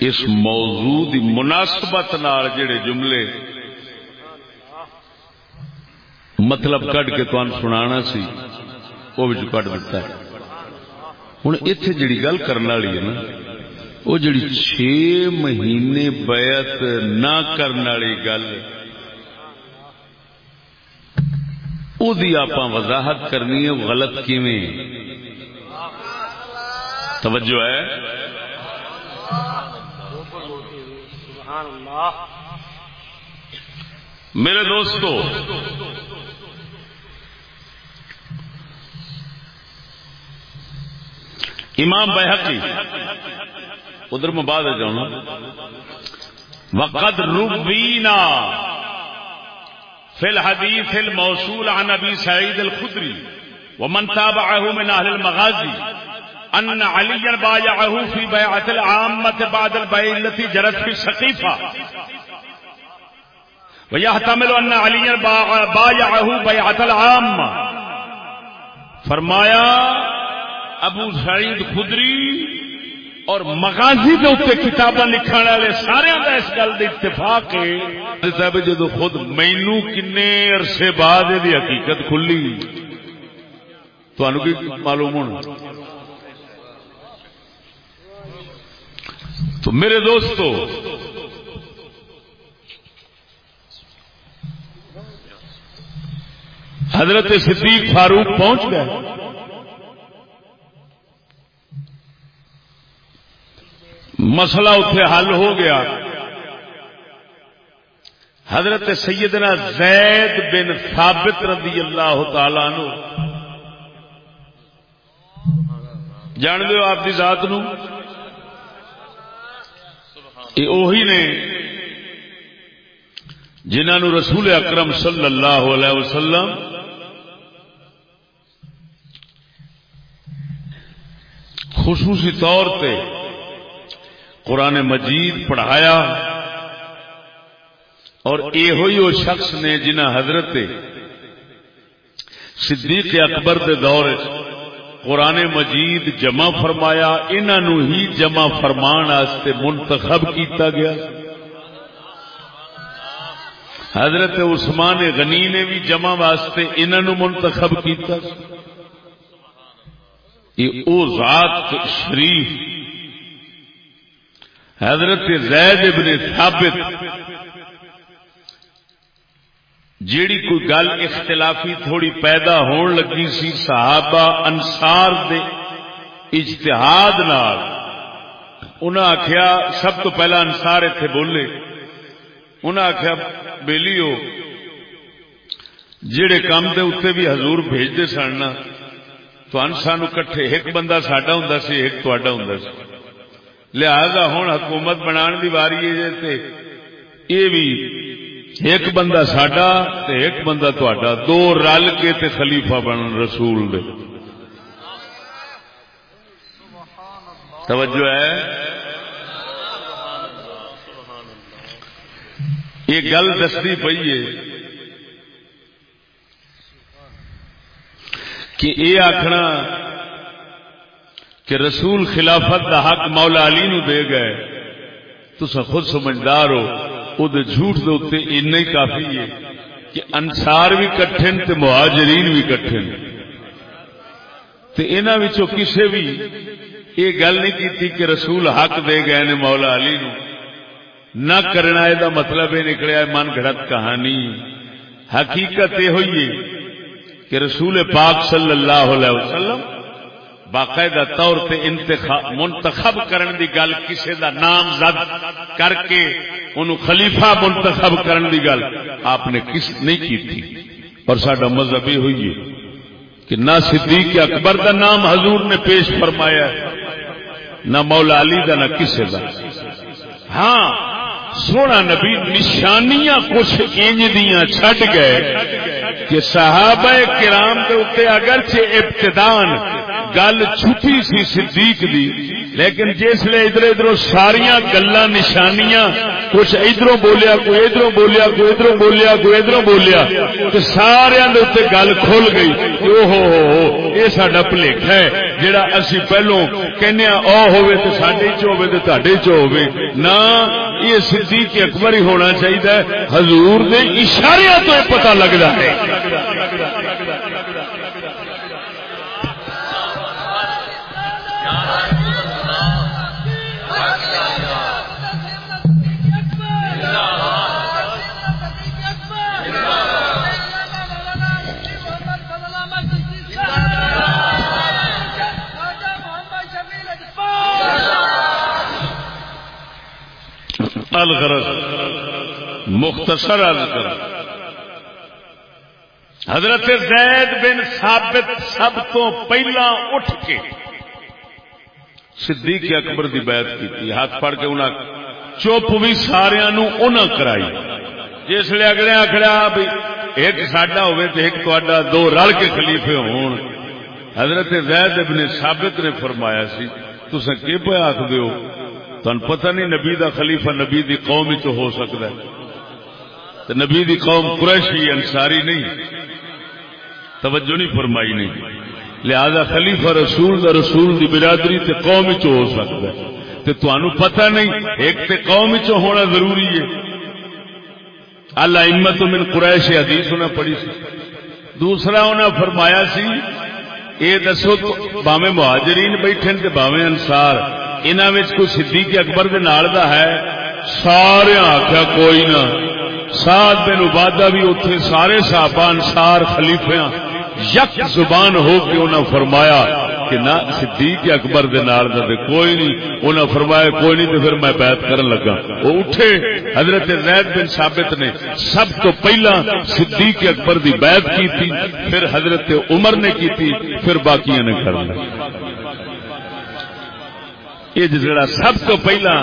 اس موضوع دی مناسبت نال جڑے جملے مطلب کڈ کے تمہیں سنا سی وہ کڈ دیتا ہے۔ ہوں اتے جڑی گل کرنے والی ہے نا وہ جڑی چھ مہینے بیعت نہ کرنے والی گل آپ وضاحت کرنی ہے، غلط کیویں؟ توجہ ہے۔ میرے دوستو امام بحقی ادھر میں بعد جاؤں وقت ربینا فی الحدیث الموصول عن ابی سعید الخدری ومن تابعه من اهل المغازی ان علی بايعه في بيعه العامه بعد البيع التي جرت في السقيفه ويحتمل ان علي بايعه بيعه العامه فرمایا ابو سعید خدری اور مغازی کے اتنے کتاباں لکھنے والے سارے کا اس گل کا اتفاق ہے۔ جدو خود مینو کنے عرصے بعد یہ حقیقت کھلی تو معلوم ہونا۔ تو میرے دوستو، حضرت صدیق فاروق پہنچ گئے۔ مسئلہ اتے حل ہو گیا۔ حضرت سیدنا زید بن ثابت رضی اللہ تعالی نو جان دو آپ کی ذات نو۔ اوہی نے جنہوں رسول اکرم صلی اللہ علیہ وسلم خصوصی طور پہ قرآن مجید پڑھایا اور یہ شخص نے جنہ حضرت صدیق اکبر دے دور قرآن مجید جمع فرمایا انہوں ہی جمع فرمان آستے منتخب کیتا گیا۔ حضرت عثمان غنی نے بھی جمع واسطے انہوں منتخب کیتا۔ یہ او ذات شریف حضرت زید ابن ثابت، جیڑی کوئی گل اختلافی تھوڑی پیدا ہون لگی سی، صحابہ انسار دے اجتہاد نال، انہاں آخیا سب تو پہلا انسار اتنے بولے، انہاں آخیا بیلی ہو جڑے کام دے اتنے بھی حضور بھیجتے سن تو انسان کٹھے، ایک بندہ ساڈا ہوں سی، ایک تھوڑا ہوں سی۔ لہذا ہوں حکومت بنا دی واری ہے یہ بھی ایک بندہ ساڈا ایک بندہ تھوڑا دو رل کے تے خلیفہ بن رسول دے۔ توجہ ہے؟ یہ گل دستی پی ہے کہ یہ آخنا کہ رسول خلافت دا حق مولا علی نو دے گئے۔ تو خود سمجھدار ہو وہ جھوٹ دے این ہی کافی ہے کہ انسار بھی کٹھے تے مہاجرین بھی کٹھے تے انہاں وچوں کسے بھی یہ گل نہیں کی کہ رسول حق دے گئے نے مولا علی نو۔ نہ کرنا یہ مطلب یہ نکلیا من گھڑت کہانی۔ حقیقت یہ ہوئی ہے کہ رسول پاک صلی اللہ علیہ وسلم باقاعدہ طور پہ انتخاب منتخب کرن دی گل کسے دا نام زد کر کے انہوں خلیفہ منتخب کرن دی گل آپ نے کس نہیں کی تھی۔ اور ساڈا مذہب یہ ہوئی ہے کہ نہ صدیق اکبر دا نام حضور نے پیش فرمایا ہے، نہ مولا علی دا، نہ کسے دا۔ ہاں سونا نبی نشانیاں کچھ انج دیاں چھڈ گئے۔ کہ صحابہ کرام کے اتنے اگرچہ ابتدان گل چھٹی سی صدیق دی، لیکن جس لیے ادھر ادھر ساریا گلا نشانیاں، کچھ ادھر بولیا، کوئی ادھر بولیا، کوئی ادھر بولیا، کوئی ادھر بولیا، تو سارے گل کھل گئی او ہو ہو یہ سڈا پلیٹ ہے۔ جڑا اسی پہلو کہنے او ہوے تے ساڈے چ ہوے تے تہاڈے چ ہوے نہ یہ صدیق اکبر ہی ہونا چاہیے حضور دے اشارے تو پتہ لگدا ہے۔ الغرض، مختصر الغرض۔ حضرت زید بن ثابت سب تو پہلا اٹھ کے صدیق اکبر دی بیعت کی ہاتھ پڑ کے انہاں چپ بھی سارا انہاں کرائی۔ جس لیے اگلے آخر بھی ایک ساڈا ہوئے تو ایک تا دو رل کے خلیفے ہون۔ حضرت زید ابن ثابت نے فرمایا سی تسا کی پہ آخ دیو تن پتہ نہیں نبی دا خلیفہ نبی دی قوم ہی تو ہو سکتا ہے۔ تو نبی دی قوم قریشی انصاری نہیں۔ توجہ نہیں فرمائی نہیں۔ لہذا خلیفہ رسول دا رسول دی برادری تے قوم ہی ہو سکتا ہے۔ تے تانوں پتہ نہیں، ایک تے قوم ہی ہونا ضروری ہے۔ اللہ امت من قریش حدیث انہیں پڑھی سی۔ دوسرا انہیں فرمایا سی، اے دسو، باویں مہاجرین بیٹھے تے باویں انصار۔ انہاں وچ کوئی صدیق اکبر دے نال دا ہے، سارے آخیا کوئی نہ۔ سعد بن عبادہ بھی اتنے سارے صحابہ انصار خلیفیاں یک زبان ہو کے انہاں فرمایا کہ نہ صدیق اکبر دے نال دا تے کوئی نہیں۔ انہاں فرمایا کوئی نہیں تے پھر میں بیعت کرن لگا۔ وہ اٹھے۔ حضرت زید بن ثابت نے سب تو پہلا صدیق اکبر دی بیعت کی تھی۔ پھر حضرت عمر نے کی تھی۔ پھر باقیاں نے کر لی یہ جڑا سب تو پہلا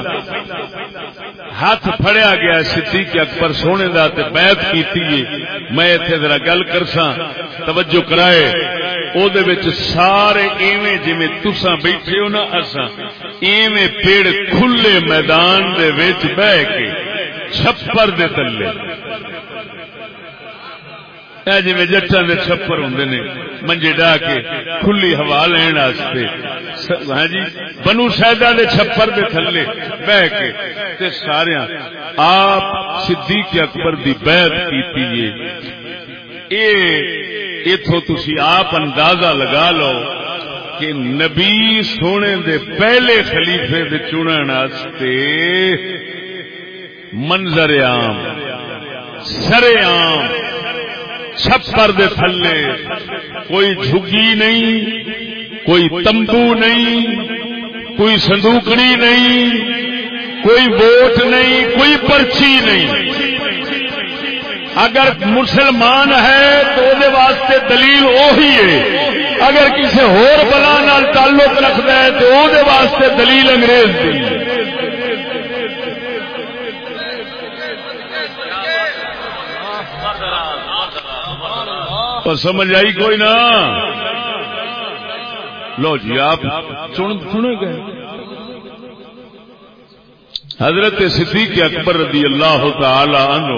ہاتھ پھڑیا گیا صدیق اکبر سونے دا تے بیعت کیتی ہے، میں ایتھے ذرا گل کرساں، توجہ کرائے او دے وچ سارے ایویں جویں تساں بیٹھے ہو نا اساں، ایویں پیڑ کھلے میدان دے وچ بیٹھ کے، چھپر دے تلے۔ اے جی جٹان دے چھپر ہوں نے، منجے ڈا کے کھلی ہوا لین ہاں جی بنو سیدا دے چھپر دے تھلے بہ کے تے سارے آپ صدیق اکبر دی بیعت کیتی ہے اے، ایتھوں تسی آپ اندازہ لگا لو کہ نبی سونے دے پہلے خلیفے دے چنن واسطے منظر عام، سر عام چھپر دے تھلے۔ کوئی جھگی نہیں، کوئی تمبو نہیں، کوئی صندوقڑی نہیں، کوئی ووٹ نہیں، کوئی پرچی نہیں۔ اگر مسلمان ہے تو دے واسطے دلیل وہی ہے۔ اگر کسی ہور بلا نال تعلق رکھتا ہے تو وہ واسطے دلیل انگریز دی۔ سمجھ آئی کوئی نہ لو جی آپ سنے گئے۔ حضرت صدیق اکبر رضی اللہ تعالی عنہ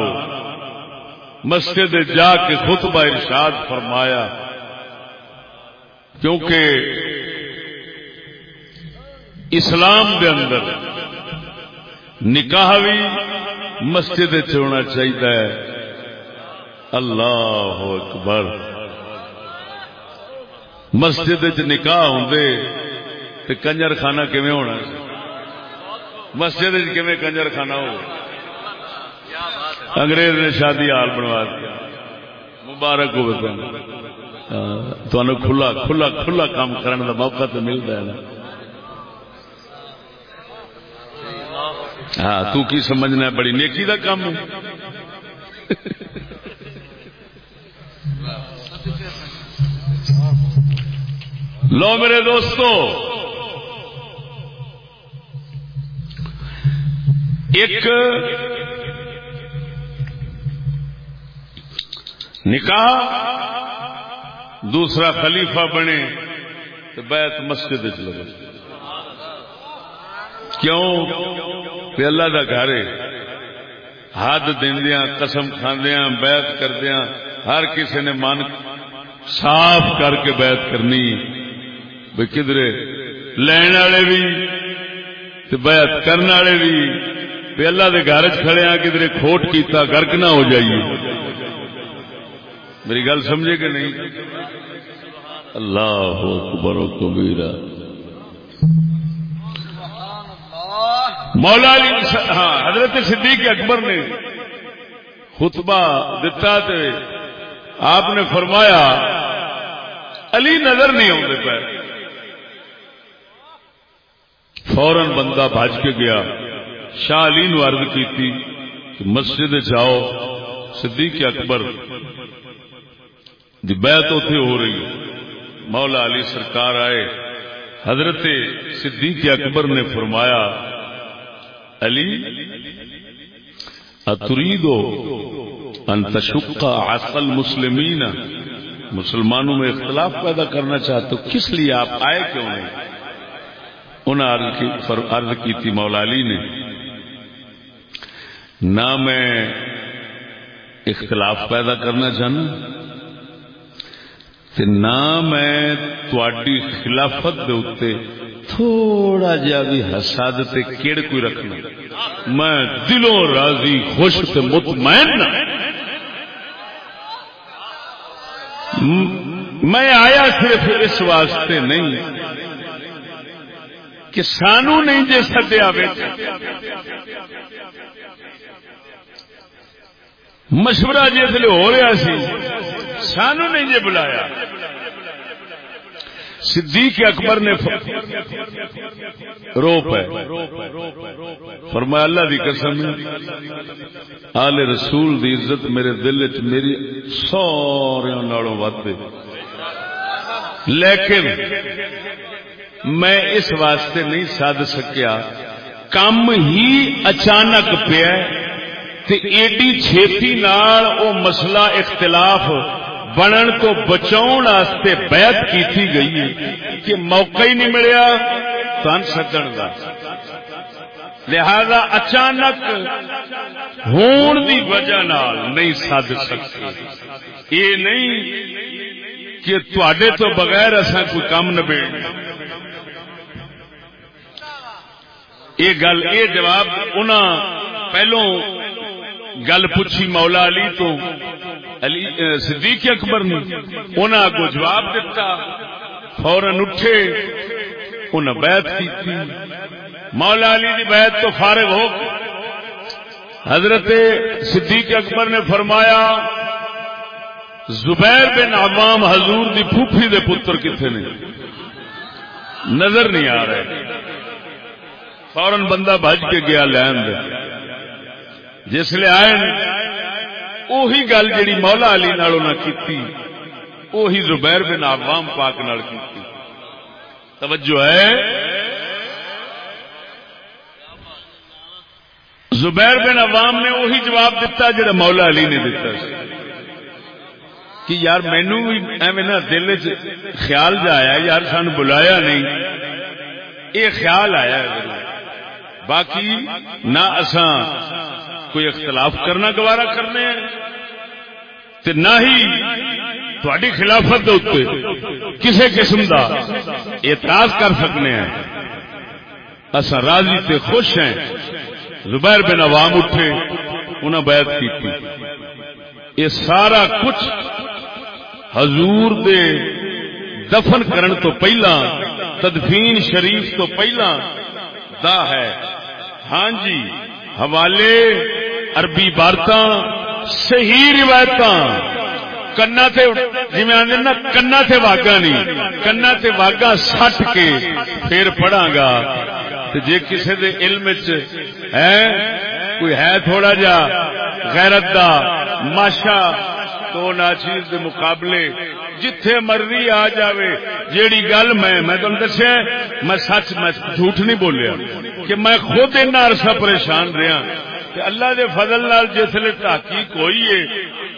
مسجد جا کے خطبہ ارشاد فرمایا، کیونکہ اسلام دے اندر نکاح بھی مسجد ہونا چاہیے۔ اللہ اکبر۔ مسجد چ نکاح ہوں تو کنجر خانہ کیون ہونا؟ مسجد کنجر خانہ ہو؟ انگریز نے شادی حال بنوا دیا مبارک ہو کھلا کھلا کھلا کام کرنے کا موقع تو ملتا ہے نا۔ ہاں تو کی سمجھنا ہے؟ بڑی نیکی دا کام ہے۔ لو میرے دوستو، ایک نکاح، دوسرا خلیفہ بنے تو بیت مسجد لگے کیوں؟ کہ اللہ دا گھر ہے۔ ہاتھ دیا قسم کھاندیا بیعت کردیا ہر کسی نے من صاف کر کے بیعت کرنی۔ بھی کدرے لین والے بھی بیعت کرنے والے بھی بھی اللہ دے گھر چ کھڑے ہاں کدرے کھوٹ کیتا گرک نہ ہو جائیے۔ میری گل سمجھے کہ نہیں؟ اللہ اکبر و کبیرہ۔ مولا علی ہاں حضرت صدیق اکبر نے خطبہ دتا تے آپ نے فرمایا، علی نظر نہیں آتے پہ فورن بندہ بج کے گیا۔ شاہ علی نو عرض کی تھی کہ مسجد جاؤ، صدیق اکبر۔ دی بیعت اتے ہو رہی ہے۔ مولا علی سرکار آئے۔ حضرت صدیق اکبر نے فرمایا، علی، اتریدو ان تشق عقل مسلمین مسلمانوں میں اختلاف پیدا کرنا چاہتے ہو، کس لیے آپ آئے کیوں نہیں؟ انہیں عرض کی تھی مولا علی نے۔ نہ میں اختلاف پیدا کرنا چاہنا نہ میں تھوڑی خلافت دے اتنے تھوڑا جا بھی حساد تے کیڑ کوئی رکھنا۔ میں دلوں راضی، خوش تے مطمئن ہاں۔ میں آیا صرف اس واسطے نہیں۔ کہ سانو نہیں جے سدیا مشورہ جس لیے ہو رہا سی سانو نہیں جے بلایا۔ صدیق اکبر نے روپ ہے۔ فرمایا، اللہ دی قسم، آل رسول دی عزت میرے دل چ میری سارے نالوں ود لیکن میں اس واسطے نہیں سد سکیا۔ کم ہی اچانک پیا ایڈی چھیتی نال او مسئلہ اختلاف بنن تو بچاؤ بیعت کی گئی ہے کہ موقع ہی نہیں ملیا تن سدن کا لہذا اچانک ہون دی وجہ نال نہیں سد سکتے۔ یہ نہیں کہ تھوڑے تو بغیر اصا کوئی کام نبے یہ گل، یہ جواب انہوں پہلو گل پوچھی مولا علی تو، علی صدیق اکبر نے انہوں کو جواب دیتا فورن اٹھے انہیں بیعت کی تھی مولا علی کی بیعت تو فارغ ہو حضرت صدیق اکبر نے فرمایا، زبیر بن عوام حضور دی پھوپھی دے پتر کتنے نے؟ نظر نہیں آ رہے۔ فورن بندہ بج کے گیا لین جس لیے آئے اوہی گل جڑی مولا علی نالوں نہ کیتی، اوہی زبیر بن عوام پاک نال کیتی۔ توجہ ہے؟ زبیر بن عوام نے وہی جواب دیتا جڑا مولا علی نے دیتا کہ یار مینو بھی ایویں دل چ خیال جا آیا، یار سان بلایا نہیں۔ یہ خیال آیا باقی نہ اساں کوئی اختلاف کرنا گوارا کرنے تے نہ ہی تھوڑی خلافت کسی قسم دا اعتراض کر سکنے ہیں۔ اصا راضی تے خوش ہیں۔ زبیر بن عوام اٹھے انہیں بیعت کی یہ سارا کچھ حضور دے دفن کرن تو پہلا، تدفین شریف تو پہلا دا ہے۔ ہاں جی حوالے، عربی عبارت صحیح روایت کنا جی آدھے نا کنا تے واگا نہیں۔ کنا تے واگا سٹ کے پھر پڑھا گا۔ تے جے کسے دے علم چ ہے، کوئی ہے تھوڑا جا غیرت دا ماشا تو ناچیز دے مقابلے جتھے مرضی آ جاوے، جیڑی گل میں میں تم دسیا میں سچ میں جھوٹ نہیں بولیا کہ میں خود اتنا عرصہ پریشان رہا کہ اللہ دے فضل نال جسے تحقیق ہوئی ہے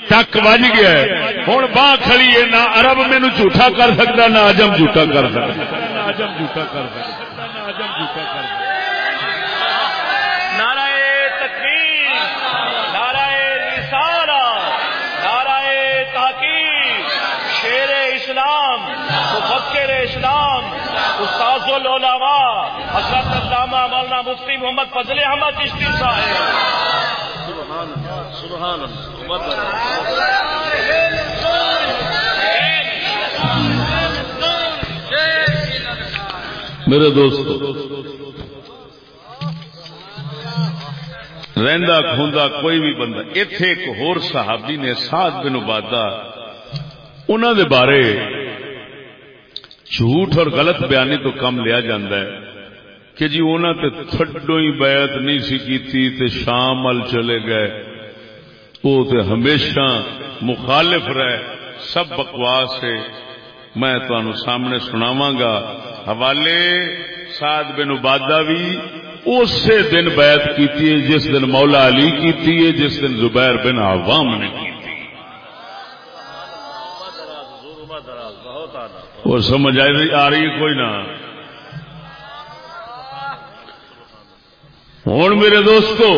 ٹک بج گیا ہے۔ ہوں باہ کھڑی ہے نہ عرب مینو جھوٹا کر سکتا نہ اجم جھوٹا کر سکتا نہ اجم جھوٹا کر سکتا نہ اجم جھوٹا کر اسلام، مفکر اسلام، استاذ العلماء، حضرت علامہ مولانا مفتی محمد فضل احمد چشتی صاحب۔ سبحان اللہ میرے دوست رہندا کھوندا کوئی بھی بندہ اتے ایک ہور صحابی نے سات بن عبادہ انہوں دے بارے جھوٹ اور غلط بیانی تو کم لیا جاندہ ہے کہ جی انہوں تے تھڈو ہی بیعت نہیں سی کیتی تے شام ال چلے گئے۔ وہ تے ہمیشہ مخالف رہے، سب بکواس ہے۔ میں تمہیں سامنے سناواں گا۔ حوالے سعد بن عبادہ بھی اسی دن بیعت کیتی ہے، جس دن مولا علی کیتی ہے، جس دن زبیر بن عوام نے کی وہ سمجھ آئی آ رہی ہے کوئی نہ۔ ہوں میرے دوستو،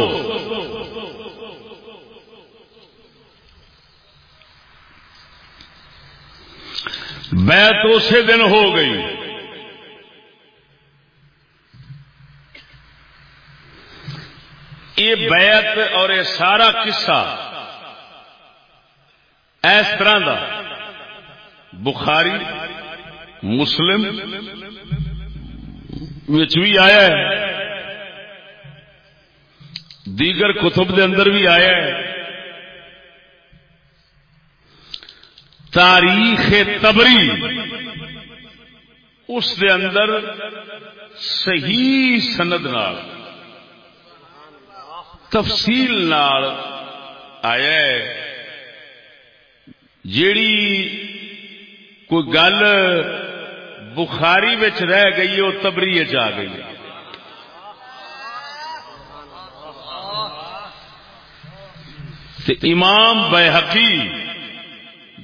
بیعت اسی دن ہو گئی۔ یہ بیعت اور یہ سارا قصہ اس طرح دا، بخاری مسلم بھی آیا ہے۔ دیگر کتب دے اندر بھی آیا ہے۔ تاریخ تبری، اس دے اندر صحیح سند نال، تفصیل نال آیا ہے۔ جیڑی کوئی گل بخاری وچ رہ گئی وہ تبری آ گئی تے امام بحقی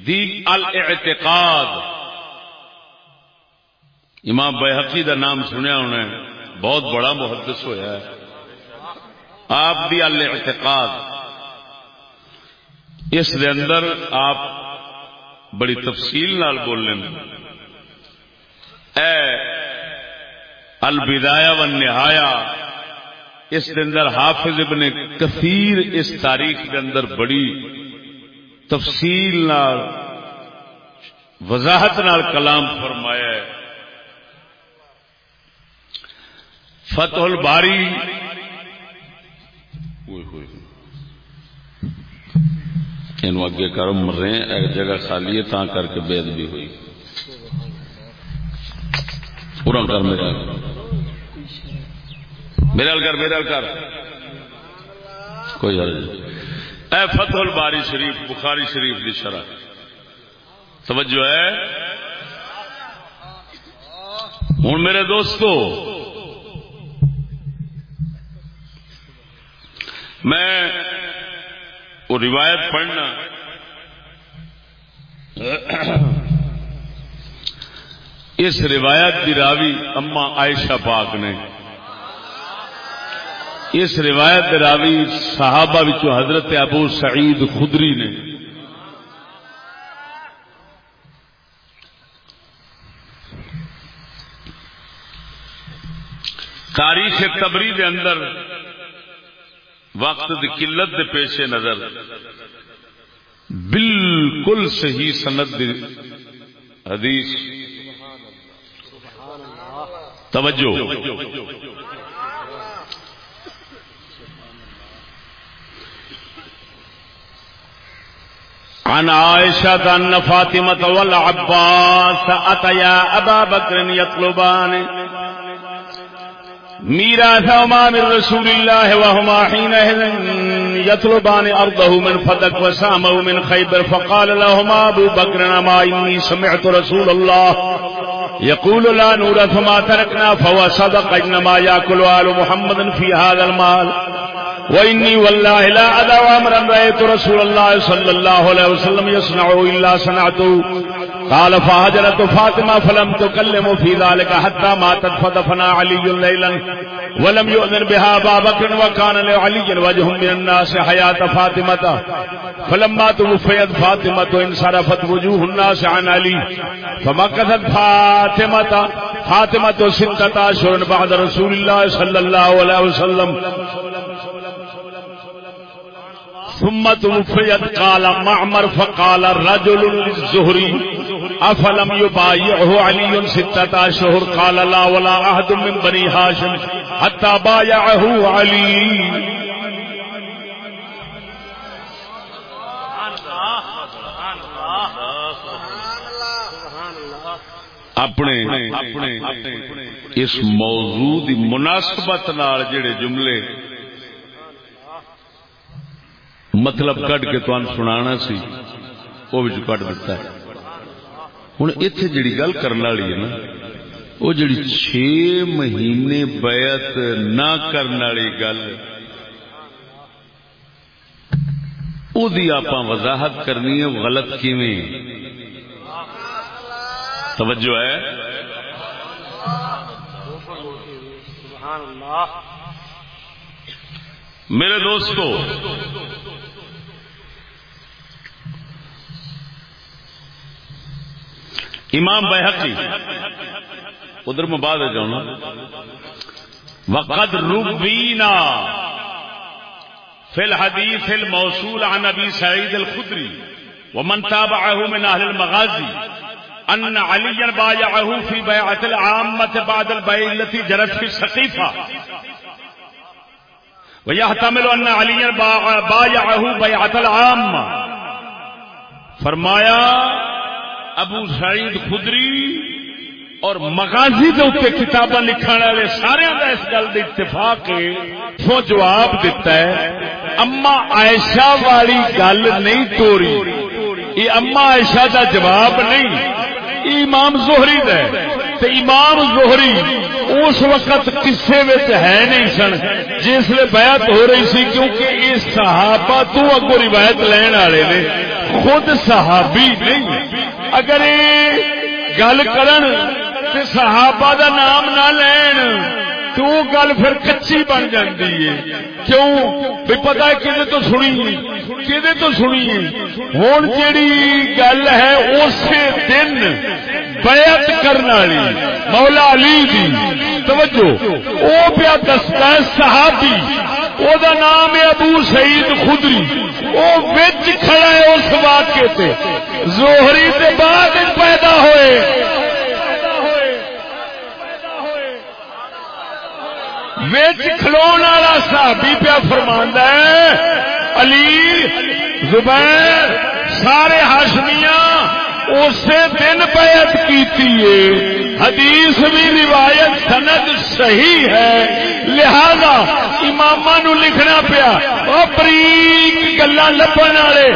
دی الاعتقاد، امام بحقی دا نام سنیا انہیں بہت بڑا محدث ہویا ہے۔ آپ دی الاعتقاد، اس دے اندر آپ بڑی تفصیل نال بول لیں اے البدایا و نہایا اس اندر حافظ ابن کثیر اس تاریخ کے اندر بڑی تفصیل نال، وضاحت نال کلام فرمایا ہے۔ فتح الباری اگے کرو مر رہے ہیں ایک جگہ خالی ہے تا کر کے بید بھی ہوئی۔ پورا کر میرا میرا کر میرا کر۔ کوئی حرج نہیں۔ اے فتح الباری شریف، بخاری شریف کی شرح۔ توجہ ہے؟ ہوں میرے دوستو، میں وہ روایت پڑھنا۔ اس روایت کی راوی اما عائشہ پاک نے۔ اس روایت راوی صحابہ وچوں حضرت ابو سعید خدری نے۔ تاریخ تبری دے اندر وقت دی قلت دے پیش نظر بالکل صحیح سند دی حدیث توجہ۔ عن عائشة أن فاطمة والعباس أتيا أبا بكر يطلبان ميراث ميراثهما من رسول الله وهما حينئذ يطلبان أرضه من فدك وسامه من خيبر فقال لهما أبو بكر ما إني سمعت رسول الله یقول لا نورث ما ترکنا فوا صدق انما یاکل آل محمد فی هذا المال. وإني والله لا أدع أمرا رأيت رسول الله صلى الله عليه وسلم يصنعه إلا صنعته قال فهجرت فاطمة فلم تكلم في ذلك حتى ماتت فدفنا علي ليلا ولم يؤذن بها أبا بكر وكان لعلي وجه من الناس حياة فاطمة. فلما توفيت فاطمة انصرفت وجوه الناس عن علي. فمكثت فاطمة فاطمة ستة أشهر بعد رسول الله صلى الله عليه وسلم. ثم توفيت قال معمر فقال رجل للزهري افلم يبايعه علي ستة اشهر قال لا ولا احد من بني هاشم حتى بايعه علي اپنے اس موضوع دی مناسبت نال جڑے جملے مطلب کٹ کے تمہیں سنا سی وہ کٹ دیتا ہے۔ ہوں اتے جڑی گل کرنے والی ہے نا وہ جڑی چھ مہینے بیعت نہ کرنے والی گل آپ وضاحت کرنی ہے، غلط کیویں؟ توجہ ہے؟ سبحان اللہ۔ میرے دوستو، امام بحقی ادھر میں بعد جاؤں وقد ربینا فی الحدیث الموصول عن ابی سعید الخدری ومن تابعه من اهل المغازی ان علی بايعه في بيعه العامه بعد البيع التي جرت في السقيفه ويحتمل ان علي بايعه بيعه العامه فرمایا، ابو سعید خدری اور مغازی دے اتنے کتاباں لکھن والے سارے کا اس گل کا اتفاق ہے۔ وہ جواب دیتا ہے، اما عائشہ والی گل نہیں توڑی یہ اما عائشہ دا جواب نہیں امام زہری دا ہے۔ تے امام زہری اس وقت کسے ہے نہیں سن، جس لیے بیعت ہو رہی سی، کیونکہ اس صحابہ تو اگو روایت لین والے نے، خود صحابی نہیں۔ اگر گل کرن صحابہ دا نام نہ لین تو گل پھر کچی بن جاتی ہے؟ کیوں؟ بھی پتا کہ تو سنی کہ تو سنی ہوں جیڑی گل ہے اسی دن بیعت کرنے والی مولا علی دی۔ توجہ۔ وہ پیا دستا ہے صحابی۔ وہ نام ہے ابو سعید خدری۔ وہ بچ کھڑا ہے اس واقعے تے۔ زہری کے بعد پیدا ہوئے۔ کھلو والا صحابی پیا فرماندہ ہے علی زبیر سارے ہاشمیاں اسی دن بیعت کی حدیث بھی روایت سند صحیح ہے۔ لہذا امام نو لکھنا پیا اور بریک گلا لبن والے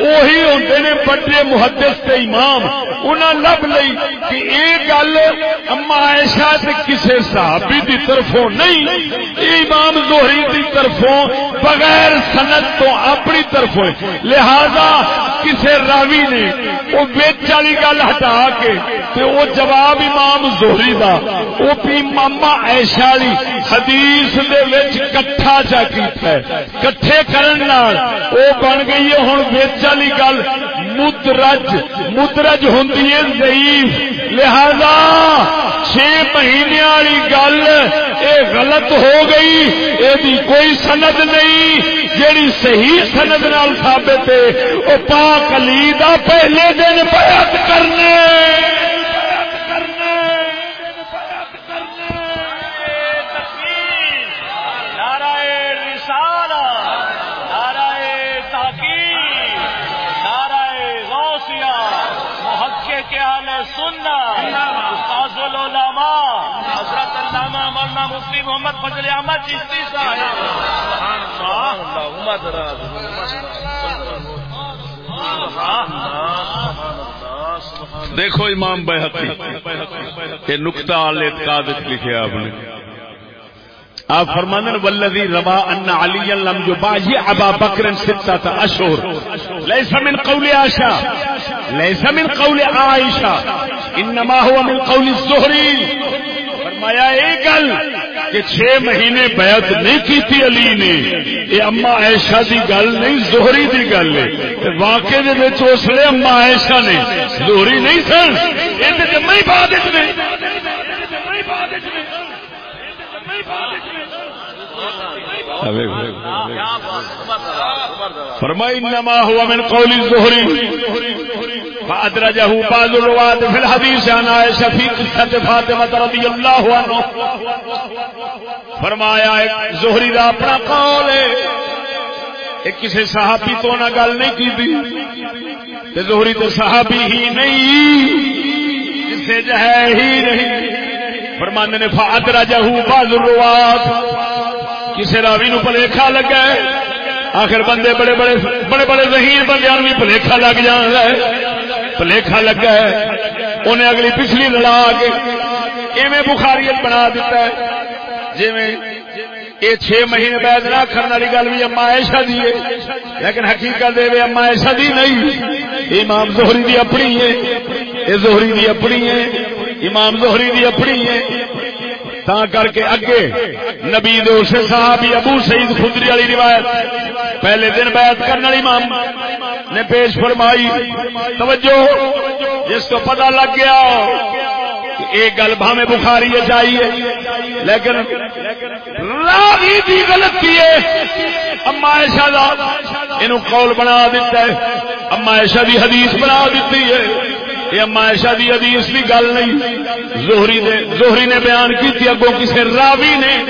وہی ہوتے نے بڑے محدث تے امام۔ انہاں لب لئی کہ یہ گل اما عائشہ تے کسے صحابی دی طرفوں نہیں یہ امام زہری دی طرفوں بغیر سند تو اپنی طرفوں لہذا کسے راوی نے وہ بیچ والی گل ہٹا کے تے وہ جواب امام زہری دا، وہ بھی ماما ایشا والی حدیث دے وچ کٹھا چا کیتا ہے۔ کٹھے کرن نال او بن گئی ہے۔ ہن وچ والی گل مدرج مدرج ہوں ضعیف۔ لہذا چھ مہینے والی گل یہ غلط ہو گئی، اے کوئی سند نہیں، جیڑی صحیح سند نال ثابت ہے وہ پاک علی دا پہلے دن بیعت کرنے کے آل سننا استاذ العلماء حضرت علامہ مولانا مفتی محمد فضل احمد چشتی صاحب۔ اللہ دیکھو امام بحقی یہ نقطہ آل اعتقاد لکھے آپ نے۔ آپ فرمانے والذی روا ان علی لم یباجی ابا بکر ستہ اشہر لیس من قول عائشہ لیس من قول عائشہ انما هو من قول الزہری فرمایا یہ گل کہ چھ مہینے بیعت نہیں کیتی علی نے یہ اما عائشہ دی گل نہیں، زہری دی گل ہے۔ واقعے دے وچ اس لیے اما عائشہ نے زہری نہیں سن۔ یہ تے جمع ہی بعد وچ نے فرمائی انما هو من قول الزهري فادرجه بعض الرواد في الحديث عن عائشة في قصة فاطمة رضي الله عنه فرمایا ایک زہری دا اپنا قول ہے۔ کسی صحابی تو نہ گل نہیں کی تھی۔ تے زہری تو صحابی ہی نہیں کسے جہے ہی نہیں۔ فرمانے نے فادرجه بعض الرواد۔ کسی راوی نو پلیکھا لگا آخر بندے بڑے بڑے بڑے بڑے ذہین بندے بھی پلیکھا لگ جان پلیکھا لگا ہے۔ انہیں اگلی پچھلی لڑا کے ایویں بخاریت بنا دیتا ہے۔ جی یہ چھ مہینے بعد نہ کرنے والی گل بھی اما ایشا دی ہے۔ لیکن حقیقت دے اما ایشا دی نہیں۔ امام زہری دی اپنی ہے۔ یہ زہری دی اپنی ہے۔ امام زہری دی اپنی ہے۔ تا کر کے اگے نبی دوش صحابی ابو سعید خدری والی روایت، پہلے دن بیعت کرنے والی امام نے پیش فرمائی، توجہ، جس کو پتہ لگ گیا ایک گل بھامے بخاری چاہیے لیکن راوی دی غلطی ہے۔ اما ایشا دا، اینو قول بنا دیتا ہے، اما ایشا دی حدیث بنا دیتی ہے۔ یہ اما ایشا دی حدیث بھی گل نہیں۔ زہری نے زہری نے بیان کی اگوں کسی راوی نے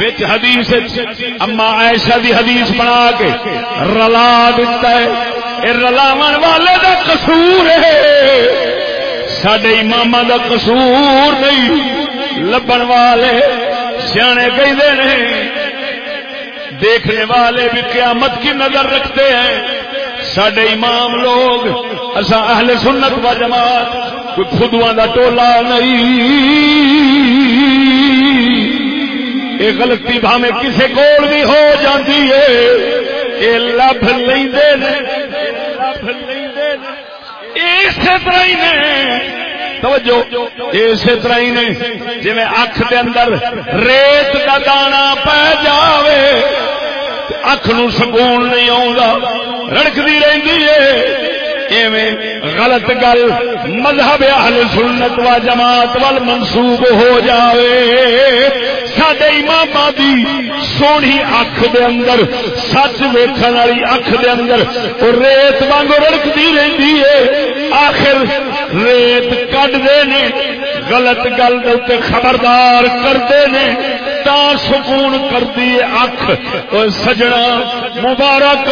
وچ حدیث اما ایشا دی حدیث بنا کے رلا دیتا ہے۔ اے رلاون والے دا قصور ہے۔ سڈے امام دا قصور نہیں۔ لبن والے سیانے کہتے دیکھنے والے بھی قیامت کی نظر رکھتے ہیں۔ سڈے امام لوگ اصا اہل سنت و جماعت، کوئی خدوا کا ٹولا نہیں۔ یہ غلطی بھاوے کسی کول بھی ہو جاتی ہے یہ لب لے اسی طرح ہی نے۔ توجہ اسی طرح ہی نے۔ جی اکھ دے اندر ریت کا دانا پی جاوے اکھ نو سکون نہیں آ رڑکتی رہتی ہے۔ غلط گل مذہب اہل سنت و جماعت وال منسوب ہو جاوے۔ سڈے امام دی سونی اکھ دے اندر، سچ ویکھن والی اکھ دے اندر ریت وانگ رڑکتی رہتی ہے۔ آخر ریت کڈتے نے۔ غلط گل دے خبردار کرتے نے تا سکون کرتی ہے اکھ۔ سجنا مبارک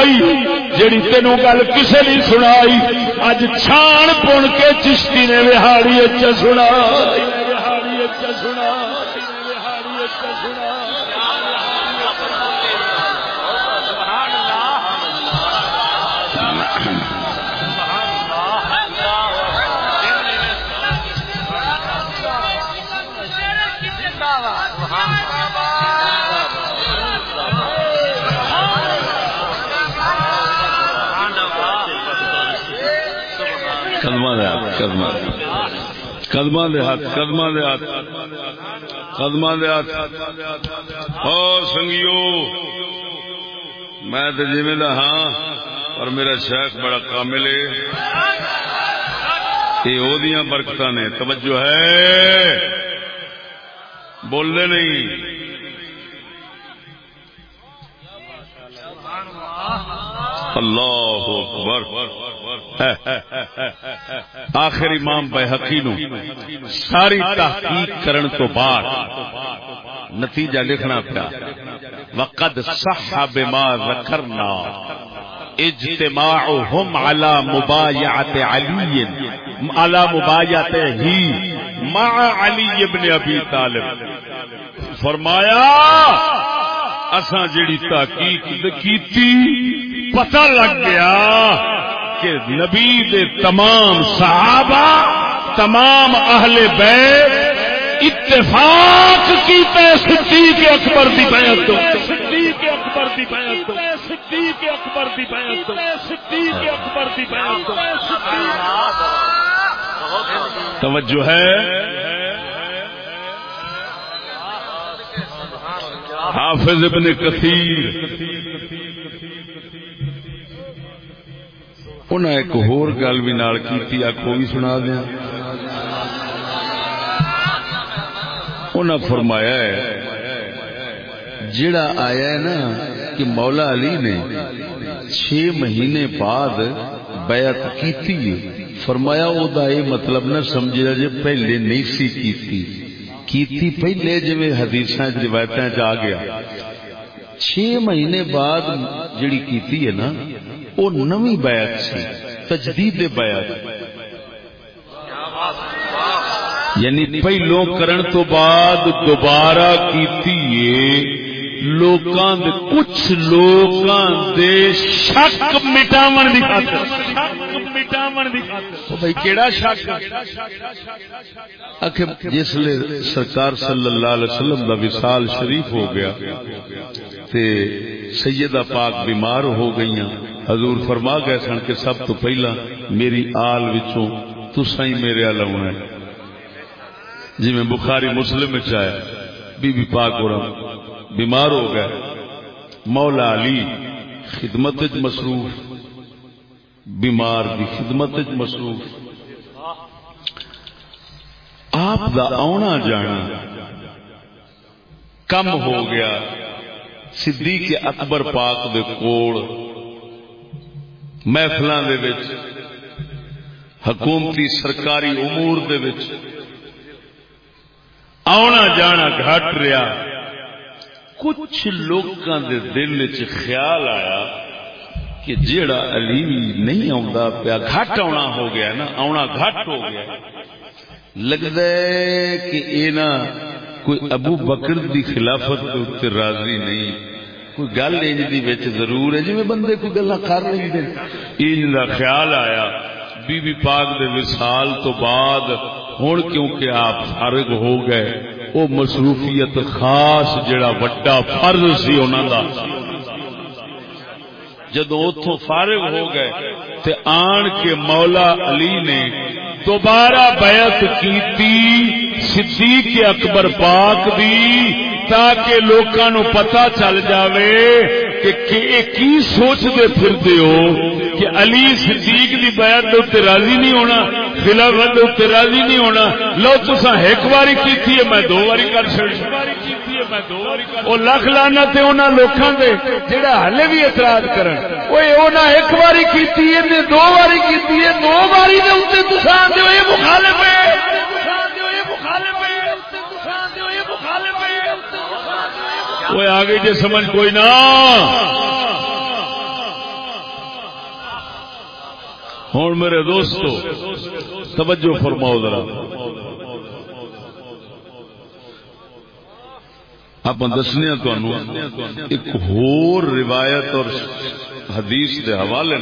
جیڑی تینوں گل کسے نہیں سنائی۔ اج چھان پن کے چشتی نے وہاڑی اچھا سنا قدمہ دے ہاتھ قدمہ دے ہاتھ قدمہ دے ہاتھ قدمہ دے ہاتھ۔ او سنگیو، میں تو جی دا ہاں اور میرا شیخ بڑا کامل ہے۔ یہ وہ برکت نے، توجہ ہے۔ بولنے نہیں۔ اللہ اکبر۔ آخر امام بحقی نو ساری تحقیق کرن تو بعد نتیجہ لکھنا پیا۔ وقد صح بما ذکرنا۔ اجتماعهم على مبايعة علي على مبايعته مع علي بن ابي طالب۔ فرمایا، اساں جڑی تحقیق کیتی، پتہ لگ گیا۔ کہ نبی دے تمام صحابہ، تمام اہل بیت اتفاق کیتے صدیق اکبر دی بیعت تو صدیق اکبر دی بیعت تو صدیق اکبر دی بیعت تو صدیق اکبر دی بیعت تو توجہ ہے۔ حافظ ابن کثیر۔ انہیں ایک ہور گل بھی نال کیتی آخو بھی سنا دیا انہیں فرمایا ہے جڑا آیا ہے نا کہ مولا علی نے چھ مہینے بعد بیعت کیتی ہے، فرمایا او دا یہ مطلب نہ سمجھا جی پہلے نہیں سی کیتی۔ کیتی پہلے جی حدیث روایت آ گیا۔ چھ مہینے بعد جڑی کیتی ہے نا وہ نوی بیعت سی، تجدید بیعت۔ یعنی پہلو کرن تو بعد دوبارہ کیتی ہے، لوکاں دے، کچھ لوکاں دے شک مٹاون دی خاطر۔ شک مٹاون دی بھائی، کیڑا شک؟ اکھے جس لے سرکار صلی اللہ علیہ وسلم دا وصال شریف ہو گیا تے سیدہ پاک بیمار ہو گئیاں، حضور فرما گئے سن کہ سب تو پہلا میری آل وچوں تساں ہی میرے ال آنا ہے۔ جی میں بخاری مسلم میں چاہیا بی بی پاک اور بیمار ہو گئے مولا علی خدمت مصروف۔ بیمار دی خدمت مصروف۔ آپ دا آنا جانا کم ہو گیا۔ صدیق اکبر پاک دے کوڑ محفلاں دے وچ، حکومتی سرکاری امور دے وچ۔ آنا جانا گھٹ رہا کچھ لوکاں دے دل چ خیال آیا کہ جیڑا علی نہیں آوندا پیا، گھٹ آنا ہو گیا نا آنا گھٹ ہو گیا۔ لگتا ہے کہ اے نا کوئی ابو بکر دی خلافت کے اتنے راضی نہیں۔ کوئی گل انج دی وچ ضرور ہے جی بندے کوئی گلا کر نہیں دے انج دا خیال آیا، بی بی پاک دے وصال تو بعد ہن کیونکہ آپ فارغ ہو گئے، او مصروفیت خاص جڑا وڈا فرض سی انہاں دا۔ جدو اتو فارغ ہو گئے تے آن کے مولا علی نے دوبارہ بیعت کیتی، صدیق اکبر پاک دی تاکہ لوکاں نو پتہ چل جاوے کہ کہ کی سوچ سوچتے پھرتے ہو کہ علی صدیق دی بیعت دے تے راضی نہیں ہونا، خلافت دے تے راضی نہیں ہونا۔ لو تساں ایک واری کیتی ہے، میں دو واری کر چھڑی۔ وہ لکھ لانا تے انہاں لوکاں دے جڑا ہلے بھی اعتراض کرن۔ اوے انہاں ایک واری کیتی ہے، تے دو واری کیتی ہے، دو واری دے اوتے تساں دے اے مخالف ہے۔ وہ آگے جی سمجھ کوئی نہ۔ ہوں میرے دوستو، توجہ فرماؤ ذرا۔ آپ دسنے ایک ہور روایت اور حدیث کے حوالے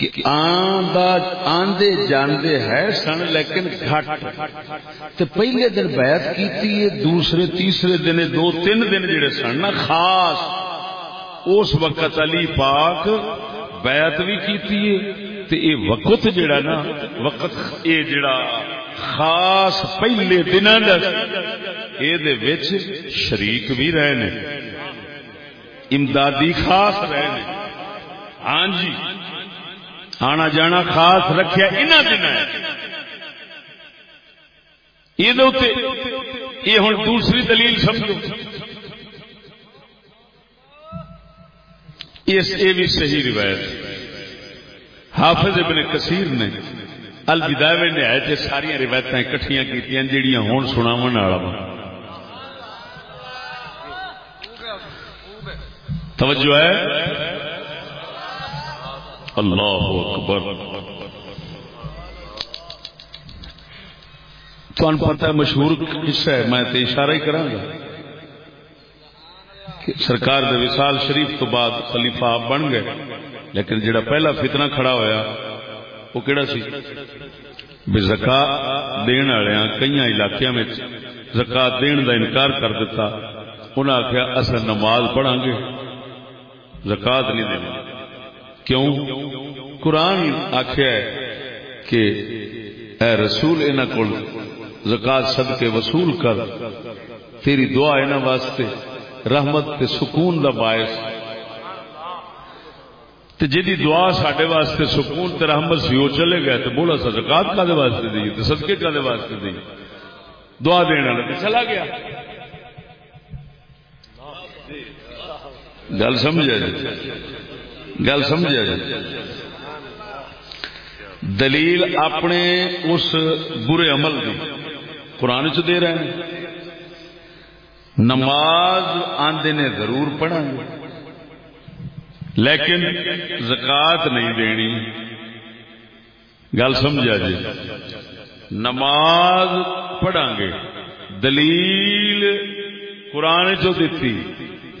کہ آندے جاندے ہے سن لیکن گھٹ۔ تے پہلے دن بیعت کیتی ہے دوسرے تیسرے دن دو تین دن جڑے سن نا، خاص۔ اس وقت علی پاک بیعت بھی کیتی ہے، تے اے وقت جڑا نا، وقت اے جڑا خاص پہلے دن اے دے وچ شریک بھی رہے نے امدادی خاص رہے نے ہاں جی۔ آنا جانا خاص رکھیا انہ دن یہ ہوں دوسری دلیل سمجھو۔ اس یہ بھی صحیح روایت حافظ ابن کثیر نے الوداوے نے آئے تھے ساری روایت کٹھیاں کی جہاں ہوں سناو والا توجہ ہے۔ اللہ اکبر۔ تمہیں پتا ہے مشہور قصہ ہے، میں تے اشارہ ہی کرا گا۔ کہ سرکار دے وصال شریف تو بعد خلیفہ آپ بن گئے، لیکن جڑا پہلا فتنہ کھڑا ہویا، وہ کہڑا سی؟ بے زکا دین والے کئی علاقوں میں زکات دین دا انکار کر دیتا انہاں آخیا اصل نماز پڑھا گے زکات نہیں دینا کیوں؟ قرآن آخیا کہ اے رسول انہاں کو زکات سد کے وصول کر، تیری دعا انہاں واسطے رحمت تے سکون دا باعث۔ تے جدی دعا ساڈے واسطے سکون تے رحمت سی وہ چلے گئے تو بولا سا زکات کا واسطے دی؟ تے صدقے کا واسطے دی؟ دعا دینا لگا چلا گیا۔ گل سمجھا جی؟ گل سمجھا جی؟ دلیل اپنے اس برے عمل کی قرآن چ دے رہے ہیں۔ نماز آندے نے ضرور پڑھا لیکن زکات نہیں دینی۔ گل سمجھا جی؟ نماز پڑھا گے۔ دلیل قرآن چو دیتی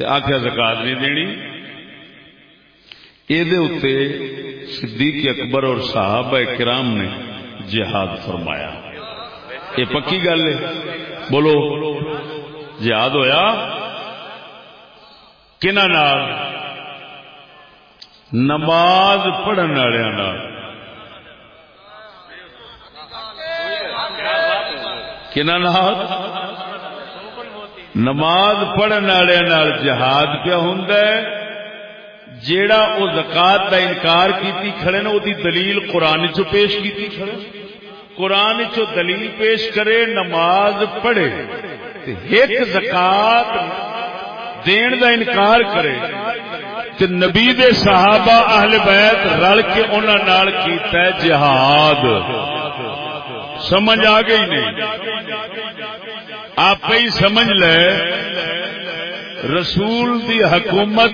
آخیا زکات نہیں دینی۔ یہ صدیق اکبر اور صحابہ کرام نے جہاد فرمایا۔ یہ پکی گل ہے۔ بولو۔ جہاد ہویا؟ کنہ نال؟ نماز پڑھن والوں کنہ نال؟ نماز پڑھن والے جہاد کیا ہوں جیڑا او زکات کا انکار کیتی کھڑے نا دی دلیل قرآن چو پیش کیتی کھڑے۔ قرآن چو دلیل پیش کرے، نماز پڑھے۔ ایک زکات دین دا انکار کرے۔ تے نبی دے صحابہ اہل بیت رل کے انہاں نال کیتا ہے جہاد۔ سمجھ آ گئی نہیں؟ آپ ہی سمجھ لے۔ رسول دی حکومت،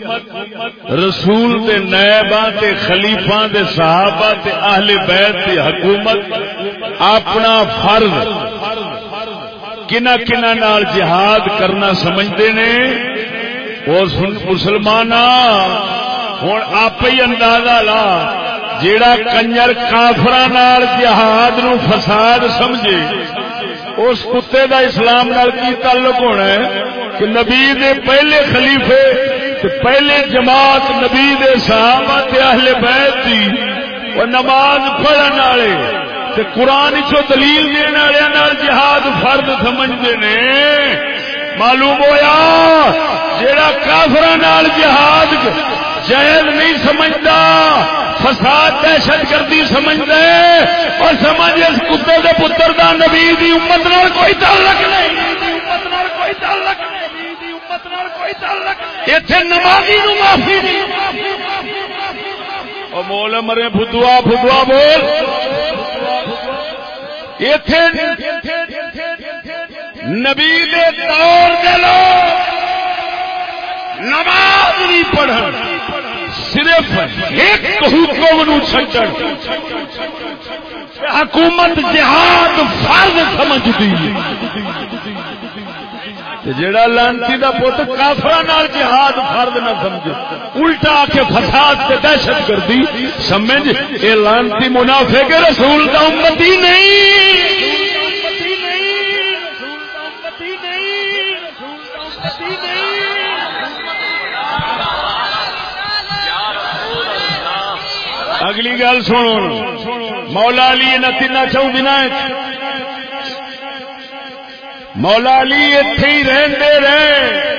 رسول دے نیباں تے خلیفاں دے صحابہ تے اہل بیت دی حکومت، اپنا فرض کنا کنا نال جہاد کرنا سمجھتے نے۔ اور مسلمان ہوں آپ ہی اندازہ لا، جیڑا کنجر کافر جہاد نو فساد سمجھے، اس کتے دا اسلام نال کی تعلق ہونا ہے؟ کہ نبی دے پہلے خلیفے پہلے جماعت نبی دے صحابہ تے اہل بیت دی اور نماز پڑھن والے تے قرآن چو دلیل دین والے نال جہاد فرد سمجھتے نے۔ معلوم ہویا؟ جیڑا کافر جہاد جائز نہیں سمجھتا، فساد دہشت گردی سمجھ دے اور سمجھ اس کتے دے پتر دا نبی دی امت نال کوئی تعلق نہیں۔ امت کوئی تعلق اتنے نمازی نو معافی او مول مرے فدوا فدوا بول۔ ایتھے نبی دے دور دے لوگ نماز نہیں پڑھ صرف ایک حکم نو چھڈن۔ حکومت جہاد فرض سمجھتی جڑا لانتی دا پوت کافر جہاد فرد نہ سمجھے، الٹا آ کے فساد سے دہشت گردی سمجھ یہ جی؟ لانتی منافع کے رسول کا امتی نہیں۔ اگلی گل سن مولا علی نہ تین چون دن مولا علی اتے ہی رہتے رہے۔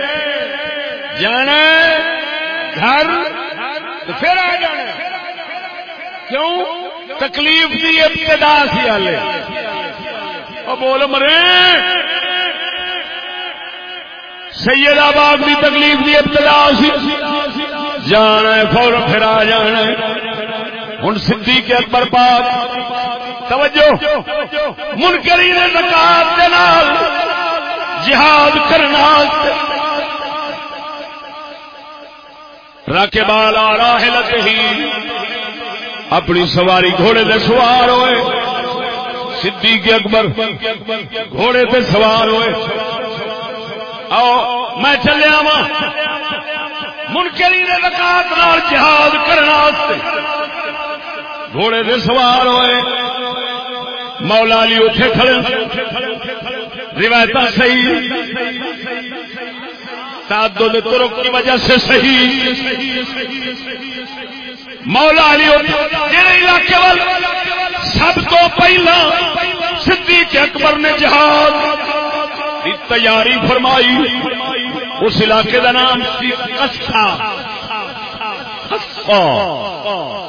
جانا گھر پھر آ جانا کیوں؟ تکلیف کی ابتدا سی ہلے بول مرے۔ سید آباد کی تکلیف کی ابتدا سی۔ جانا فور پھر آ جانا ہوں سی کے اکبر پاک، توجہ منکری نے زکات کے نال، جہاد کرنا راکے بالا راہلت ہی، اپنی سواری گھوڑے دے سوار ہوئے۔ صدیق اکبر گھوڑے تے سوار ہوئے۔ آؤ، میں چلیا وا منکری نے زکات نال جہاد کرنے گھوڑے دے سوار ہوئے۔ مولا علی اٹھے کھڑے۔ روایت صحیح۔ تعدد ترک کی وجہ سے صحیح۔ مولا علی جڑے علاقے وال سب تو پہلا صدیق اکبر نے جہاد تیاری فرمائی، اس علاقے کا نام سی کسا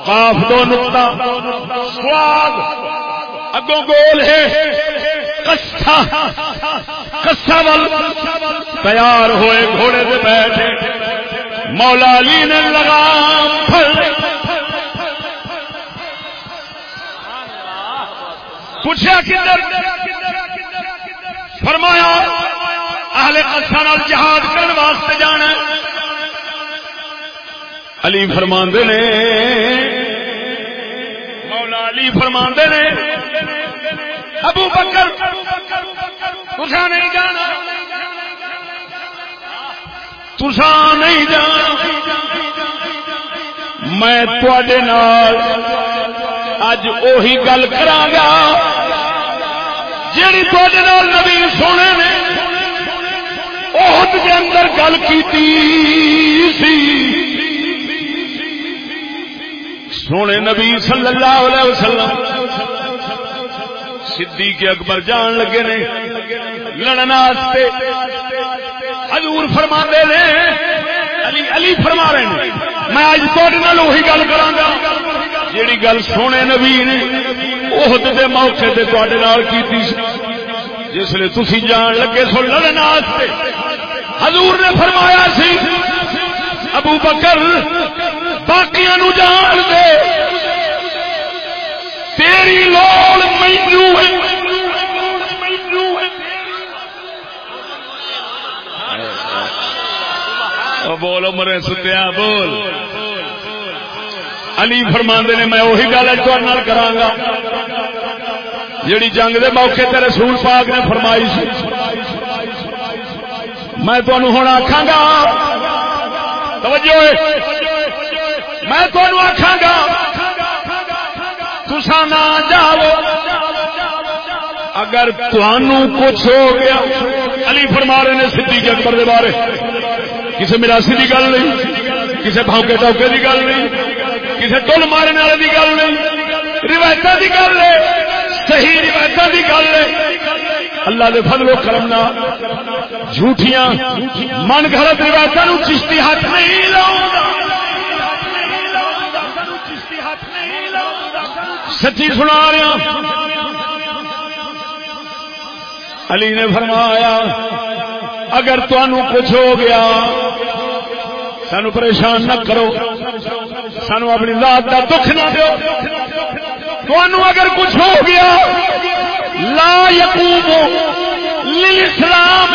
کاف دو نقطہ۔ سواد اگوں گول ہے۔ کسا کسا وال تیار ہوئے گھوڑے سے بیٹھے۔ مولا علی نے لگام پھڑ۔ پوچھا کدھر؟ فرمایا، اہل قصہ نال جہاد کرنے واسطے جانا علی فرماندے نے۔ مولا علی فرماندے نے۔ ابو بکر تسا نہیں جانا۔ تسا نہیں جانا۔ میں تھوڑے نال اج اوہی گل کرانگا جیڑی تھوڑے نال نبی سونے نے عہد کے اندر گل کی سونے نبی صلی اللہ علیہ وسلم صدیق اکبر جان لگے نے، لڑن حضور فرما دے نے، علی علی فرما رہے ہیں میں اج تھوڑے نال وہی گل کرانگا جیڑی گل سونے نبی نے عہد دے موقع تے تواڈے نال کیتی جس لیے تسی جان لگے سو لڑن واسطے۔ حضور نے فرمایا سی، ابو بکر باقیاں نو جان دے۔ تیری لوڑ مینو ہے۔ بولو مرے ستیا، بول۔ علی فرماندے نے، میں وہی گل ہے کرانگا جیڑی جنگ دے موقع تے رسول پاک نے فرمائی سی۔ میں تمہوں ہوں آخا گا، توجہ میں تمہوں آخا گا تسا نہ جاؤ، اگر تمہوں کچھ ہو گیا، علی فرما رہے نے صدیق اکبر دے بارے کسی مراسی کی گل نہیں کسی بھوکے ٹوکے کی گل نہیں کسی ٹول مارنے والے کی گل نہیں روایت کی گل ہے، صحیح روایت کی گل ہے، اللہ دے فضل و کرم نہ جھوٹیاں، من گھرت روایت چشتی ہاتھ نہیں لاؤں سچی سنا رہا علی نے فرمایا، اگر تمہوں کچھ ہو گیا سانو پریشان نہ کرو۔ سانو اپنی ذات کا دکھ نہ دو۔ اگر کچھ ہو گیا، لا یقوم للاسلام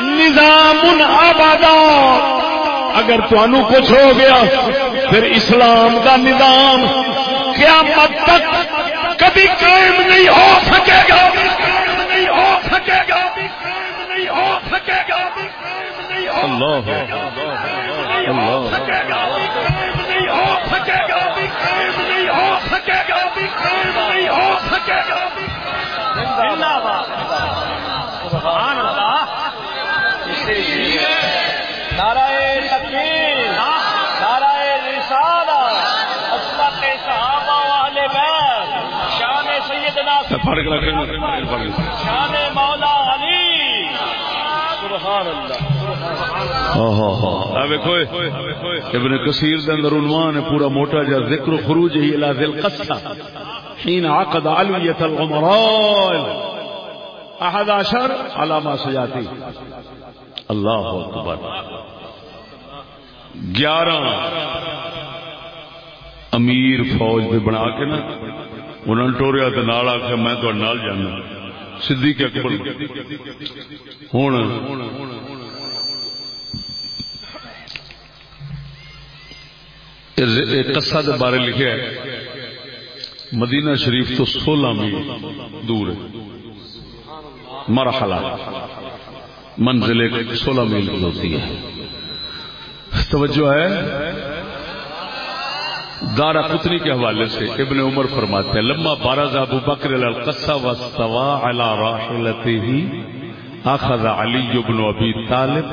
نظام آبادا اگر تمہوں کچھ ہو گیا، پھر اسلام کا نظام قیامت تک کبھی قائم نہیں ہو سکے گا۔ نہیں ہو سکے گا نہیں ہو سکے گا اللہ۔ نہیں ہو سکے گا نہیں ہو سکے گا نہیں ہو سکے گا نہیں ہو سکے گا سبحان اللہ۔ نعرہ تکبیر نعرہ رسالہ اسلام صحابہ والے بیت شان سیدنا فرق رکھ شان مولا علی سبحان اللہ ابن کثیر دے اندر عنوان ہے پورا موٹا جا ذکر خروج ہی الى ذل قصہ حين عقد علویت الغمران احد عشر علامہ سجاتی اللہ اکبر۔ گیارہ۔ امیر فوج دے بنا کے نا۔ انہوں نے ٹوریا تو نال آ میں تو نال جانا۔ صدیق اکبر۔ ہوں قصہ دے بارے لکھا ہے۔ مدینہ شریف تو سولہ میل دور ہے۔ مرحلہ۔ منزل سولہ میل کی ہوتی ہے۔ توجہ ہے۔ دارا قطنی کے حوالے سے ابن عمر فرماتے ہیں، لما بارز ابو بکر القصہ واستوا على راحلته اخذ علي بن ابي طالب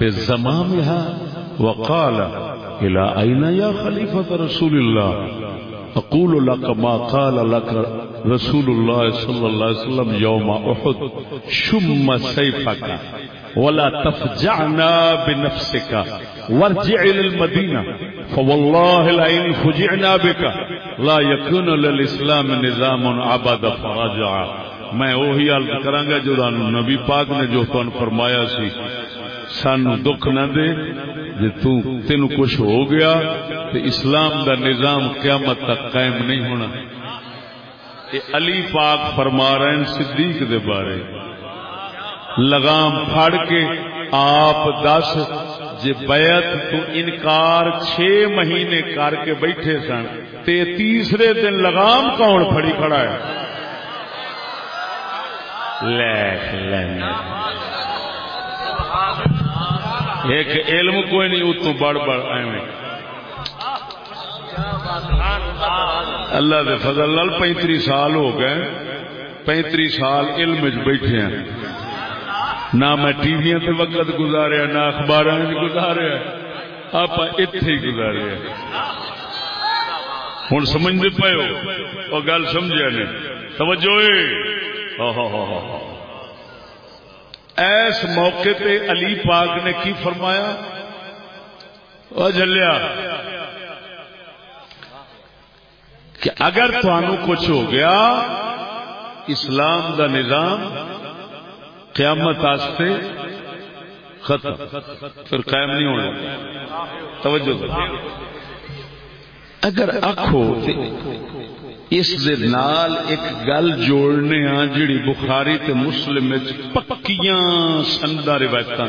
بزمامها وقال، الى اين يا خليفه رسول الله اقول لك ما قال لك رسول الله صلى الله عليه وسلم يوم احد شم سيفك ولا تفجعنا بنفسك. وارجع الى المدينه فوالله لئن فجعنا بك لا يكون للاسلام نظام عبد فرجع. میں وہی حل کراں گا جو نبی پاک نے جو تن فرمایا سی. سانو دکھ نہ دے. جی تین کچھ ہو گیا تو اسلام دا نظام قیامت تک قائم نہیں ہونا. یہ علی پاک فرما رہے ہیں صدیق دے بارے. لگام پھڑ کے آپ دس جی بیعت تو انکار چھ مہینے کر کے بیٹھے سن، تے تیسرے دن لگام کون پھڑی کھڑا ہے؟ لیک لینے ایک علم کوئی نہیں اتو بڑ بڑ ایویں۔ اللہ دے فضل لال پینتری سال ہو گئے، پینتری سال علم بیٹھے ہیں۔ نہ میں ٹی وی تے وقت گزاریا، نہ اخبار گزاریا۔ آپ اتے ہی گزارے ہوں سمجھتے پے ہو؟ وہ گل سمجھا نے؟ توجہ ایس موقع تے علی پاک نے کی فرمایا؟ وہ جلیا کہ اگر تھانو کچھ ہو گیا، اسلام دا نظام قیامت آستے ختم. پھر قائم نہیں ہونا. توجہ اگر آخو اس دے نال ایک گل جوڑنے ہاں جڑی بخاری تے مسلم پکیاں سندا روایت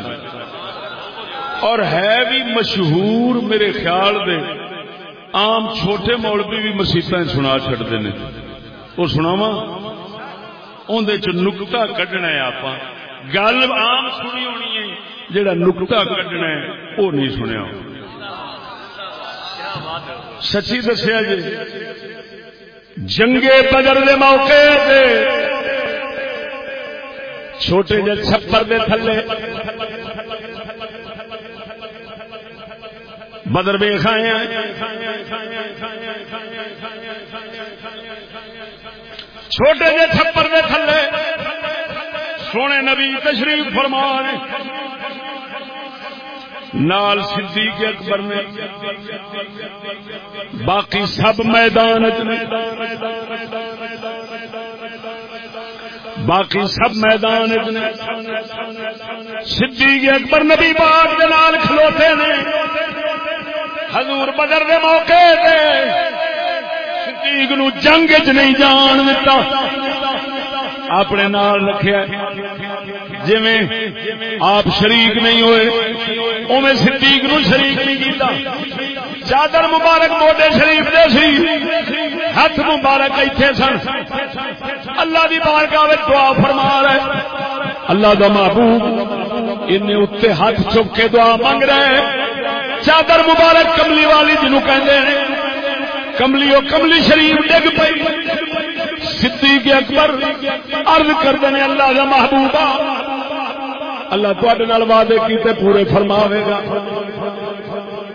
اور ہے بھی مشہور میرے خیال دے عام چھوٹے مولوی بھی مسیطا سنا چڈتے ہیں وہ سناوا اندر چ نکتا کڈنا ہے آپ گل عام سنی ہونی ہے جڑا نکتا کڈنا ہے، وہ نہیں سنیا۔ سچی دسیا جی جنگے بدر دے موقع دے چھوٹے جے چھپر دے تھلے۔ بدر بے کھائے چھوٹے جے چھپر دے تھلے۔ سونے نبی تشریف فرمان نال صدیق اکبر نے۔ باقی سب میدان باقی سب میدان صدیق اکبر نبی باغ کے نال کھلوتے نے۔ حضور بدر دے موقع دے صدیق نو جنگ چ نہیں جان دیتا اپنے نال رکھیا جی آپ شریک نہیں ہوئے اوے صدیق نو شریک نہیں کیتا۔ چادر مبارک موڈے شریف دے سی، ہاتھ مبارک ایتھے سن۔ اللہ دی بارگاہ وچ دعا فرما رہے اللہ دا محبوب ان اتنے ہاتھ چک کے دعا مانگ رہے چادر مبارک کملی والی جنو کہندے ہیں، کملی او کملی شریف ڈگ پئی۔ صدیق اکبر عرض کر دے اللہ دا محبوبہ اللہ تے وعدے کیتے پورے فرماوے گا۔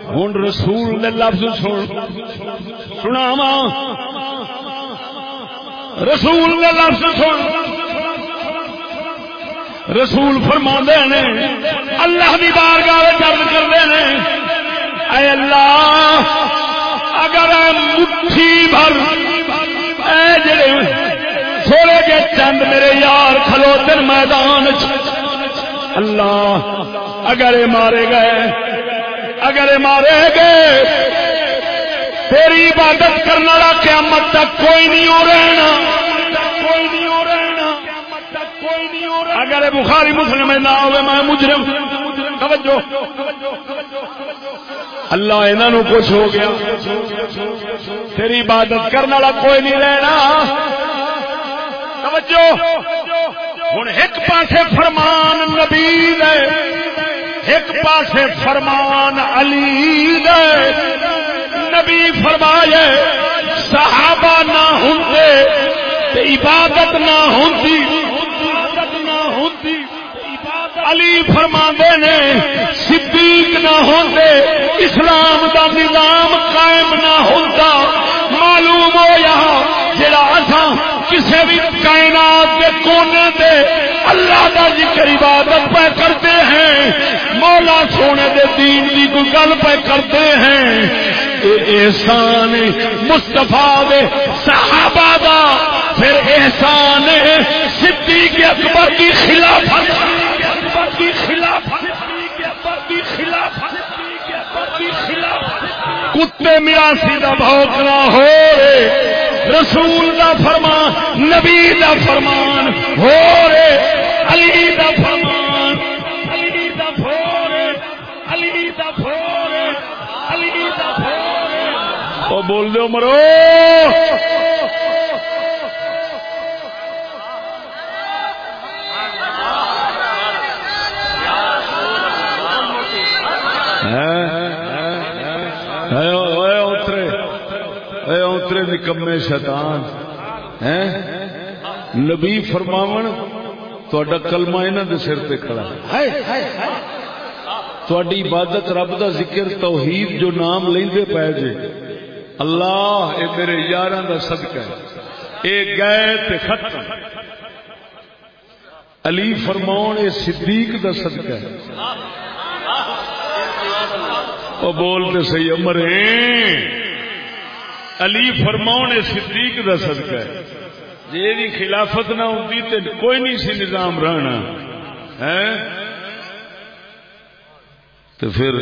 ہوں رسول نے لفظ سن۔ سنا رسول نے لفظ سن۔ رسول فرما نے۔ اللہ کی بارگاہ درد کرتے ہیں اے اللہ، اگر مٹھی بھر اے جڑے تھوڑے جے چند میرے یار کھلو میدان اللہ، اگر مارے گئے، اگر مارے گئے، تیری عبادت کرنے والا قیامت تک کوئی نہیں ہو رہنا۔ کوئی نہیں ہو رہنا اگر بخاری مسلم نہ ہوئے، میں مجرم۔ توجہ۔ اللہ انہوں کچھ ہو گیا۔ تیری عبادت کرنے والا کوئی نہیں رہنا۔ توجہ۔ ہوں ایک پاسے فرمان نبی دے، ایک پاسے فرمان علی دے۔ نبی فرمائے، صحابہ نہ ہوں عبادت نہ ہوتی علی فرما نے، صدیق نہ ہوتے اسلام دا نظام قائم نہ ہوتا معلوم ہو یہاں جڑا اصا کسی بھی کائنات کے کونے دے اللہ دا ذکر عبادت پہ کرتے ہیں، مولا سونے دے دین کی کوئی گل پہ کرتے ہیں۔ احسان مستفا صحابہ دا، پھر احسان صدیق اکبر کی خلافت۔ کتے میراسی کا بھوکنا ہو رسول دا فرمان، نبی دا فرمان ہو رے علی دا فرمان، علی دا فور علی دا فور علی دا فور بول دو مرو ہاں۔ اترے نکمے شیطان۔ ہیں؟ نبی فرماون تا کلمہ انہوں دے سر پہ کھڑا تھوڑی عبادت رب دا ذکر، توحید جو نام لیندے پے جے۔ اللہ، اے میرے یاراں دا صدقہ ہے۔ اے گئے تے ختم۔ علی فرماؤن اے صدیق دا صدقہ ہے۔ او بولتے سی امر علی فرماؤ نے صدیق دا صدقہ ہے۔ جی خلافت نہ ہوتی تو کوئی نہیں سی نظام رہنا۔ ہے تو پھر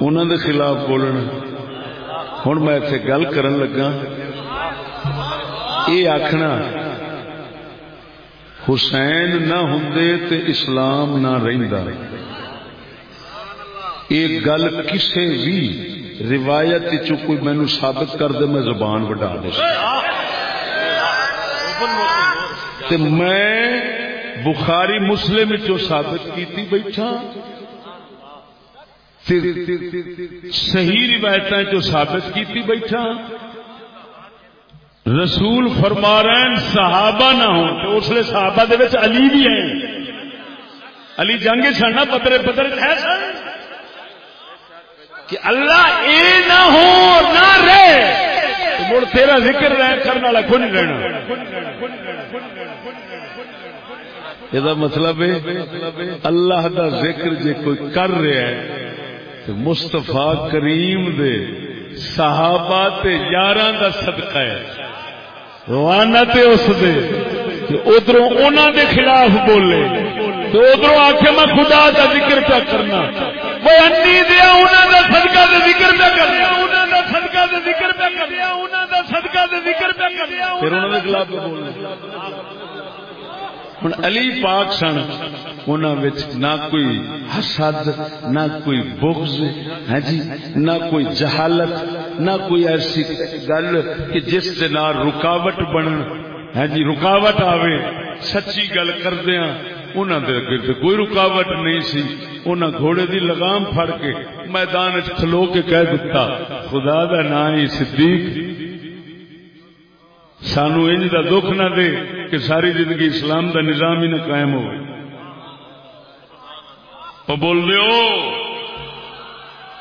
انہوں دے خلاف بولنا ہوں میں اتنے گل کرن لگا۔ یہ آخنا حسین نہ ہوں تو اسلام نہ رہندا۔ یہ گل کسے بھی روایت چ کوئی مینو ثابت کر دے، میں زبان بڑھا دے میں بخاری مسلم چو ثابت کیتی بیٹھا۔ صحیح روایت جو ثابت کیتی بیٹھا۔ رسول فرما رہے ہیں، صحابہ نہ ہو تو اس لیے صحابہ دے علی بھی ہیں۔ علی جنگ سن پترے پترے ہے۔ سن کہ اللہ اے نہ ہو نہ رہے، تو مڑ تیرا ذکر رہ کرنے والا کون رہنا؟ یہ مطلب ہے، اللہ دا ذکر جے کوئی کر رہا ہے، تو مستفا کریم دے صحابہ تے یاراں دا صدقہ ہے۔ روانہ تے اس دے ادھر انہوں دے خلاف بولے، تو ادھر آ میں خدا کا ذکر پہ کرنا۔ وہ انی دیا انہوں کا سدکا کا ذکر پہ کرنا انہوں کا سدکا کا ذکر پہ کرنا انہوں کا سدکا کا ذکر پہ کرنا پھر انہوں نے خلاف بولنا؟ ہوں علی پاک سن انہوں نہ کوئی حسد نہ کوئی بغض ہے جی نہ کوئی جہالت نہ کوئی ایسی گل کہ جس سے نہ رکاوٹ بن ہے جی رکاوٹ آوے سچی گل کردیا انہوں دے اگے کوئی رکاوٹ نہیں سی۔ انہاں گھوڑے دی لگام پھڑ کے میدان کھلو کے کہہ دیتا خدا دا نا ہی صدیق۔ سانو انج دا دکھ نہ دے کہ ساری زندگی اسلام دا نظام ہی نہ قائم ہو بول دیو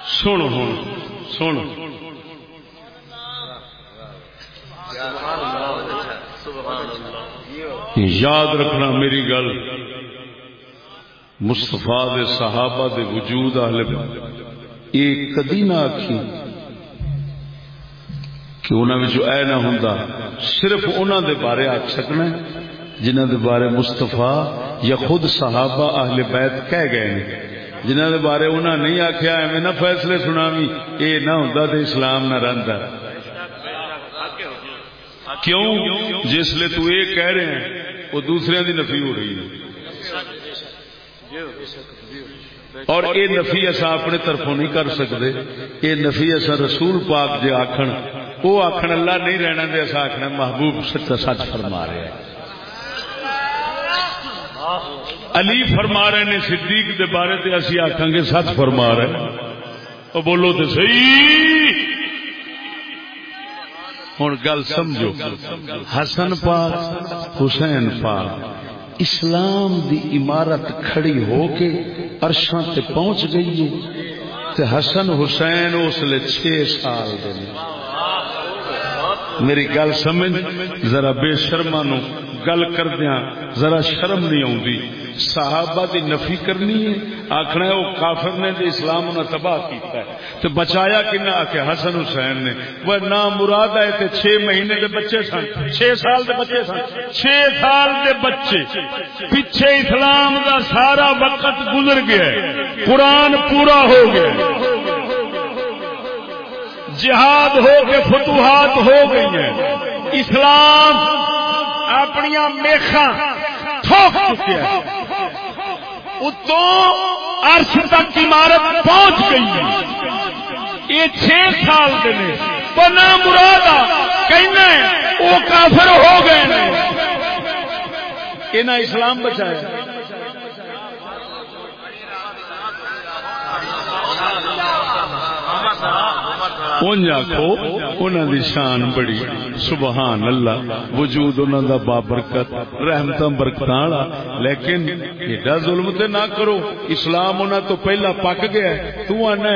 سن ہوں سن یاد رکھنا میری گل۔ مستفا دے صحابہ دے وجود اہل یہ کدی نہ آخی کہ انہوں اے نہ ہوں صرف انہوں دے بارے آخ سکنا جنہ دے بارے مستفا یا خود صحابہ اہل بیت کہہ گئے ہیں۔ جنہ دے بارے انہوں نہیں آخیا ایویں نہ فیصلے سنا بھی یہ نہ ہوں تو اسلام نہ رہتا کیوں؟ جس لیے تو یہ کہہ رہے ہیں، وہ دوسرے کی نفی ہو رہی ہے۔ اور اے نفی اصا اپنے طرفوں نہیں کر سکتے۔ اے نفی اصا رسول پاک جے آخن وہ آخن اللہ نہیں رہنا دے اصا آخنا محبوب سچ سچ فرما رہے ہیں۔ علی فرما رہے نے صدیق دے بارے تے اسی آخان گے سچ فرما رہے ہیں۔ او بولو تو صحیح۔ ہوں گل سمجھو، حسن پاک، حسین پاک اسلام دی عمارت کھڑی ہو کے عرشاں تے پہنچ گئی ہے تے حسن حسین اس لے چھ سال دے میری گل سمجھ، ذرا بے شرما نو گل کردیا ذرا شرم نہیں آتی صحابہ دی نفی کرنی ہے؟ آخنا ہے وہ کافر نے دے اسلام انہیں تباہ کیتا ہے۔ تو بچایا کنا آ کے حسن حسین نے۔ وہ نہ مراد ہے تے چھ مہینے دے بچے سن۔ چھ سال دے بچے سن۔ چھ سال دے بچے۔ پیچھے اسلام دا سارا وقت گزر گیا ہے۔ قرآن پورا ہو گیا جہاد ہو کے فتوحات ہو گئی ہیں۔ اسلام اپنی میخا تھوک چکے اتوں عرش تک عمارت پہنچ گئی ہے۔ یہ چھ سال کے نے۔ مراد کہنا وہ کافر ہو گئے یہ اسلام بچایا۔ آخو ان دی شان بڑی سبحان اللہ وجود انہوں دا بابرکت رحمت برکت لیکن ایڈا ظلم تے نہ کرو اسلام انہوں تو پہلا پک گیا تو آنا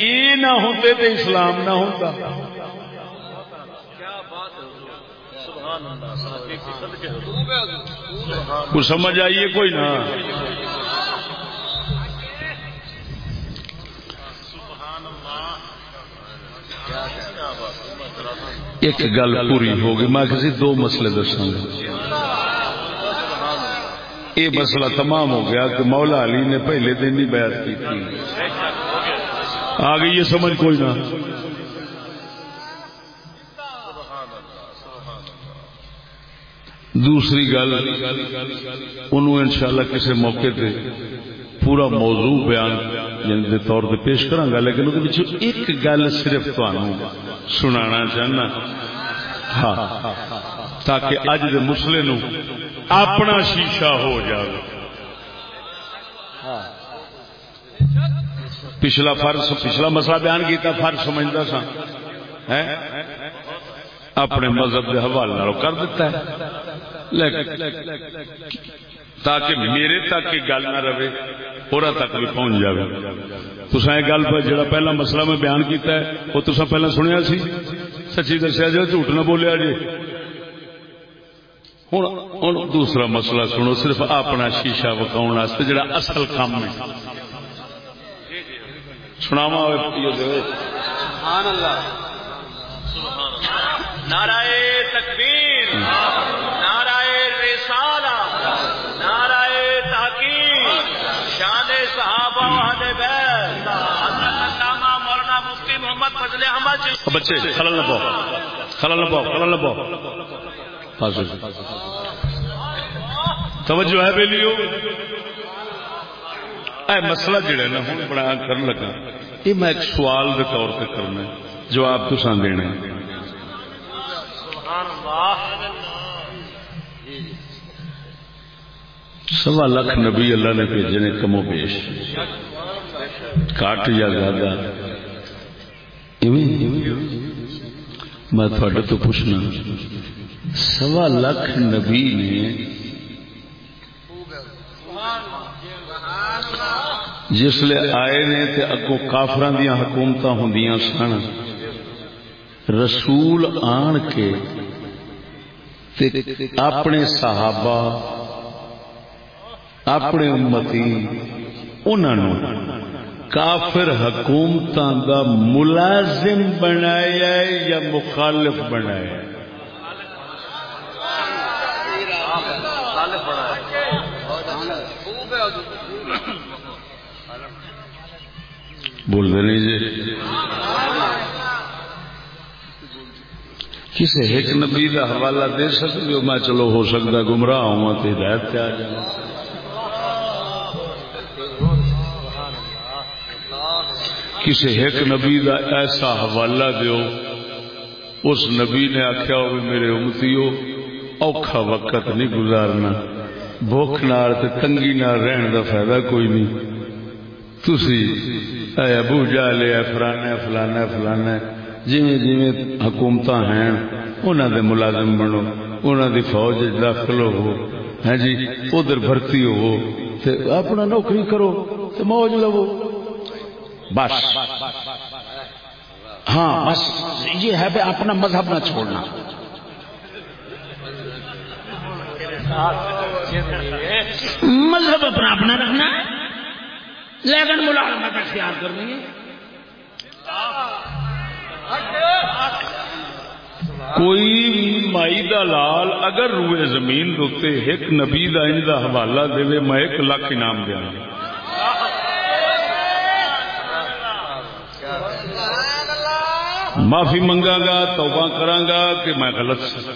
یہ نہ ہوتے تے اسلام نہ ہوتا کچھ سمجھ آئیے کوئی نہ ایک گل پوری ہوگی، میں کسی دو مسئلے دساں گا۔ یہ مسئلہ تمام ہو گیا کہ مولا علی نے پہلے دن ہی بیعت کی تھی۔ آ گئی یہ سمجھ کوئی نہ۔ دوسری گل، انہوں انشاءاللہ کسی موقع تے پورا موضوع بیان یعنی دے طور پہ پیش کروں گا، لیکن وہ ایک گل صرف سنانا چاہنا۔ ہاں تاکہ اج دے مسلے نو اپنا شیشہ ہو جائے پچھلا فرض، پچھلا مسئلہ بیان کیتا، فرض سمجھتا سا اپنے مذہب کے حوالے کر دیتا ہے۔ تاکہ میرے تک گل نہ رہے اور تک بھی پہنچ جائے تصا یہ گل جڑا پہلا مسئلہ میں بیان کیتا ہے وہ تصا پہلا سنیا سی۔ سچی دسیا جی جھوٹ نہ بولیا جی ہوں دوسرا مسئلہ سنو صرف اپنا شیشہ وکاؤ جڑا اصل کام ہے۔ سناوا نعرہ تکبیر۔ نعرہ رسالہ صحابہ اہل بیت حضرت علامہ مولانا مفتی محمد فضل احمد چشتی بچے خلل نہ پاؤ۔ خلل نہ پاؤ خلل نہ پاؤ۔ حاضر توجہ ہے بیلیو؟ اے مسئلہ جڑا نا ہوں بڑا کرن لگا۔ یہ میں ایک سوال دے طور پہ کرنا ہے جواب تو سان دینا ہے۔ سوا لاکھ نبی اللہ نے بھیجے نے کمو پیش کٹ یا زیادہ۔ میں تھوڑے تو پوچھنا۔ سوا لاکھ نبی نے جس لے آئے نے تے اگوں کافران دیا حکومت ہوں سن۔ رسول آن کے اپنے صحابہ اپنے امتی انہوں کافر حکومت دا ملازم بنایا یا مخالف بنایا بول دے نہیں جی کسی ایک نبی کا حوالہ دے سکتے ہو میں چلو ہو سکتا گمراہ ہوں تو ہدایت آ جانا کسی ایک نبی دا ایسا حوالہ دیو، اس نبی نے آخیا ہو میرے امتیو، اوکھا وقت نہیں گزارنا۔ بھوک نال تے تنگی نال رہن دا فائدہ کوئی نہیں۔ تسی، اے ابو جہل، اے فلانا فلانا فلانا جویں جویں حکومت ہیں، انہاں دے ملازم بنو، انہاں دی فوج وچ داخل ہو ہیں جی ادھر بھرتی ہو تے اپنا نوکری کرو، تے موج لو بس۔ ہاں بس یہ ہے اپنا مذہب نہ چھوڑنا۔ مذہب اپنا اپنا رکھنا۔ ہے لیکن ملازمت اختیار کرنی ہے۔ کوئی مائی دا لال اگر روئے زمین دوتے ایک نبی دا ان دا حوالہ دے میں ایک لاکھ انعام دیا معافی منگا گا توبہ کرا گا کہ میں غلط سا۔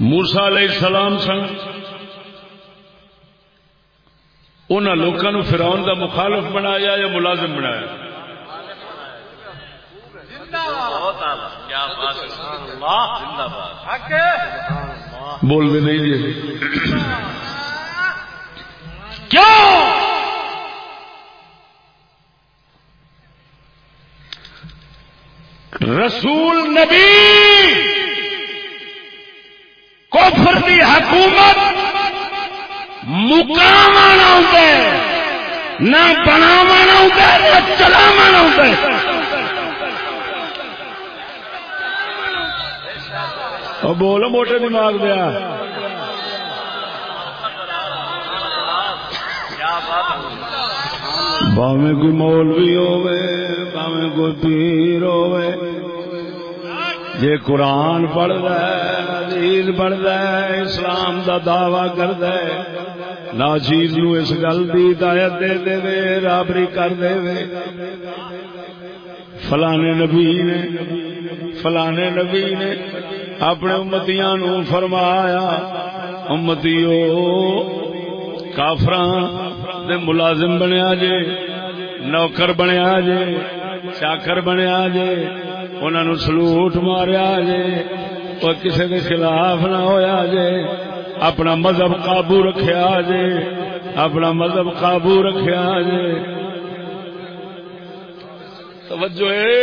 مورسا علیہ السلام سن ان لوگوں فراؤن دا مخالف بنایا یا ملازم بنایا؟ بول دے نہیں جی۔ کیوں؟ رسول نبی کفر دی حکومت مقام نہ بناو نہ چلاو ہوتا بولو موٹے دماغ دیا باویں کوئی مولوی ہوے باویں کوئی پیر ہوے جے قرآن پڑھدا ہے حدیث پڑھدا ہے اسلام دا دعوی کردا ہے ناچیز نو اس گل دی ہدایت دے دے وے رابری کر دے وے فلانے نبی نے فلانے نبی نے اپنے امتیاں نو فرمایا امتیو کافراں دے ملازم بنیا جے، نوکر بنیا جے چاکر بنیا جے انہوں نے سلوٹ ماریا جے اور کسی کے خلاف نہ ہویا جے، اپنا مذہب قابو رکھیا جے، اپنا مذہب قابو رکھیا جے۔ توجہ ہے۔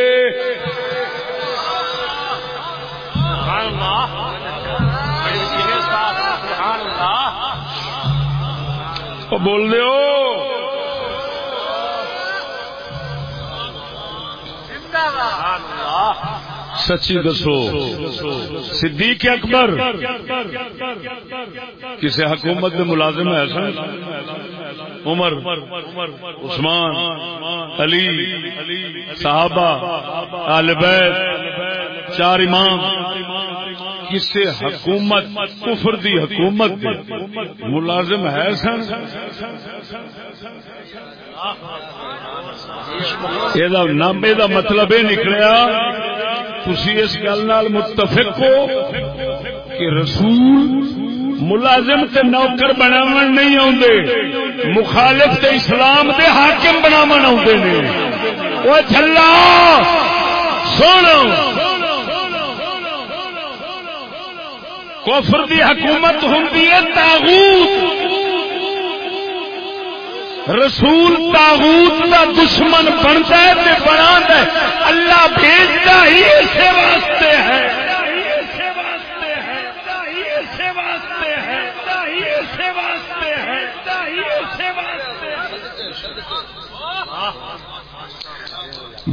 بول دے سچی دسو، صدیق اکبر کسی حکومت میں ملازم ہے سن؟ عمر، عثمان، علی، صحابہ، آل بیت، چار امام کسی حکومت، کفر دی حکومت دے۔ ملازم ہے سن۔ یہ مطلب یہ نکلیا تھی اس گل متفق ہو کہ رسول ملازم تے نوکر بناو نہیں آتے مخالف تے اسلام دے حاکم بناو آتے نے۔ وہ چلا سن کفر دی حکومت ہوں تاغوت رسول تاغوت کا دشمن بنتا ہے تے بنا ہے اللہ بھیجتا ہی اسے واسطے ہے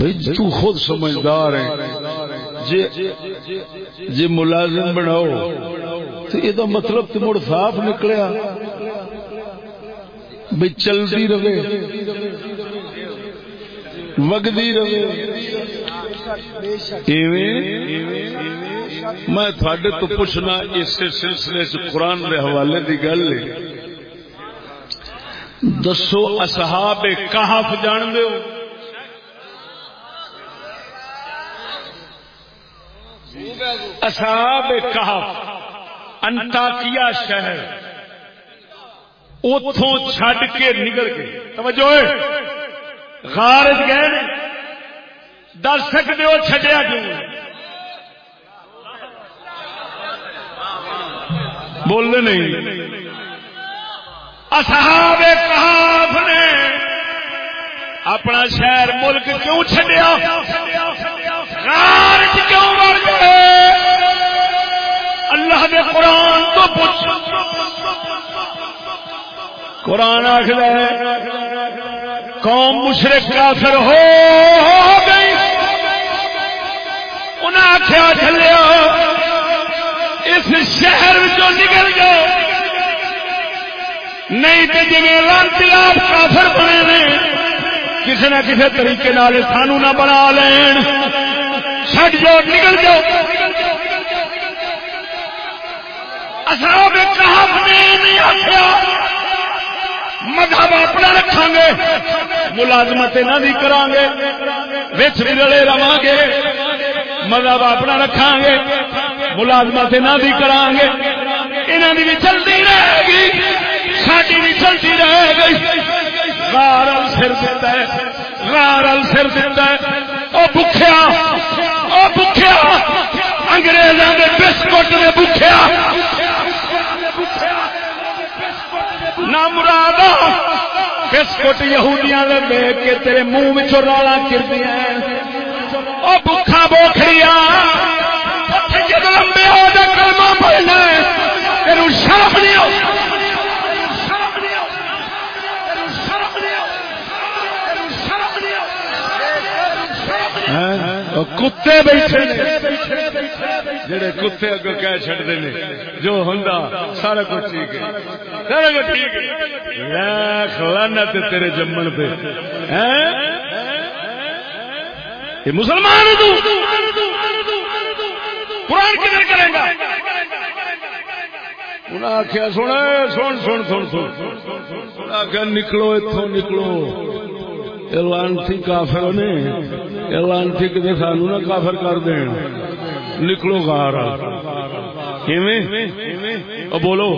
بھائی تو خود سمجھدار ہے جی جی ملازم بناؤ، تو یہ مطلب تو مڑ صاف نکلیا۔ بھائی چلتی رہے وگتی رہے۔ میں تھوڑے تو پوچھنا اس سلسلے سے قرآن کے حوالے کی گل ہے۔ دسو اصحاب کہاف جان دو اصحاب کہاف انتاکیا شہر۔ اتوں چڈ کے نکل گئے۔ توجہ خارج گئے دس سکتے ہو چڈیا کیوں؟ بولنے نہیں۔ اصحاب کہاف نے۔ اپنا شہر ملک کیوں چڈیا غار کیوں مر گئے؟ اللہ نے قرآن تو پوچھ۔ قرآن آخر قوم مشرق کافر ہو گئی۔ انہیں آخیا چلیا اس شہر چ نکل جاؤ نہیں تو جی لانتی آپ کافر بنے نے کسی نہ کسی طریقے سانو نہ بنا لین۔ چڈ جاؤ، نکل جاؤ۔ اصاب نے نہیں آخیا مذہب اپنا رکھا گے ملازمت نہ بھی کرا گے بچ بھی رلے رہا گے مذہب اپنا رکھا گے ملازمت نہ بھی کرا گے انہوں بھی چلتی رہے گی ساری بھی چلتی رہے گی۔ غار سر دیتا ہے غار سر دیتا ہے۔ او بکھیا او بکھیا انگریزوں کے بسکٹ میں بکھیا۔ نہ مراد بسکٹ یہودیاں دے دیکھ کے تیرے منہ میں رالا کردیا او بکھا بوکھڑیا جب لمبے ہو جا کلمہ پڑھنا تیرو شرف نہیں ہو کتے بیٹھے جڑے کتے اگو کہہ چڑتے ہیں جو ہوں سارا کچھ ٹھیک ہے۔ سارا کچھ ٹھیک ہے۔ تیرے جمن پہ۔ مسلمان قرآن کدھر کرے گا؟ انہیں آخیا سن سن سن سن۔ آخیا نکلو اتوں نکلو۔ لانسی کافر نے لانسی کدے سانو نہ کافر کر دین۔ نکلو گار بولو۔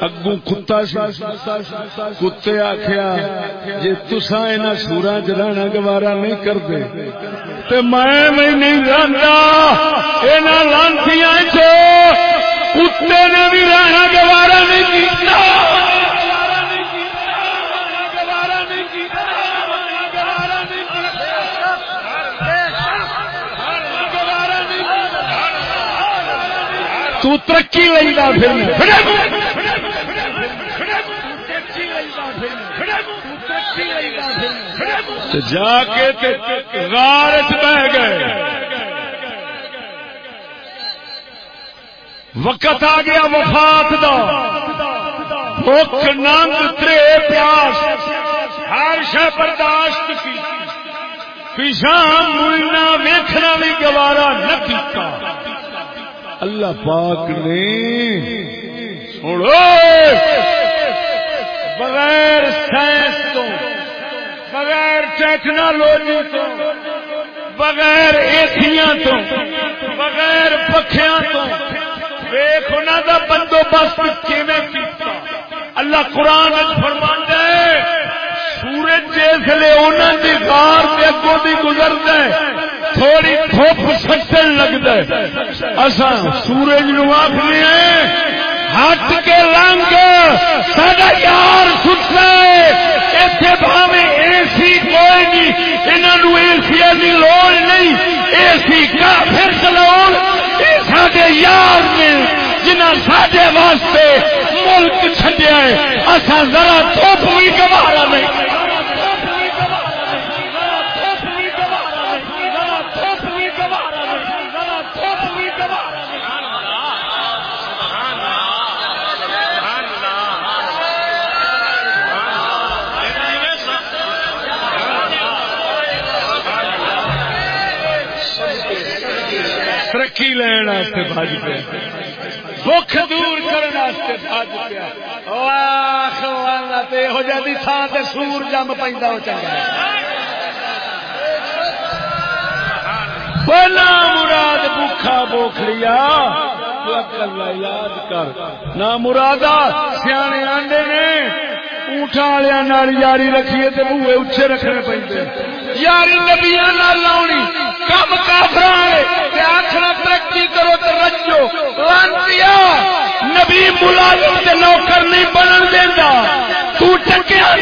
اگو کتا کتے آخیا جی تسا یہاں سورا چلانا گوارا نہیں کرتے تو میں نہیں جانا یہاں لانسی کتے نے بھی رہنا گوارا نہیں کیا تو ترقی لینا پھر جا کے غار بہ گئے. وقت آ گیا وفات دا. بھوک ننگ ترے پیاس. ہر شہ برداشت کی. پیشہ ملنا ویکھنا بھی گوارا نہ کیتا. اللہ پاک نے سنو! بغیر سائنس تو، بغیر ٹیکنالوجی تو، بغیر ایسیاں تو، بغیر پکھیاں تو ویخ کا بندوبست کیتا؟ اللہ قرآن فرما سورج جسے انہوں کی غار کے اگوں کی گزرتا ہے، تھوڑی تھوپ سٹن لگتا ہے۔ اصا سورج نو آخری ہٹ کے لنگ سڈا یار سٹنا اتنے بھاوے اے سی کوئی نہیں انہوں اے سی کی لوڑ نہیں۔ اے سی کا پھر چلاؤ یہ سارے یار نے۔ جنہ سڈے واسطے ملک چڈیا ہے اصا ذرا تھوپ بھی گوارا نہیں ترقی لین بج پیا بخ دور کرنے بج پیا یہو جی تھان سے سور جم پہ چنگا۔ پہلا مراد بکھا بوکھڑیا یاد کر۔ نہ مراد سیانے آنڈے نے۔ اونٹا والے یاری رکھیے تو بوے اچھے رکھنے پہ یاری نبیا لاؤنی۔ کم کافر آخر ترقی کرو تو رجو لانتیا نبی ملازم سے نوکر نہیں بنن دینا تو ٹکیا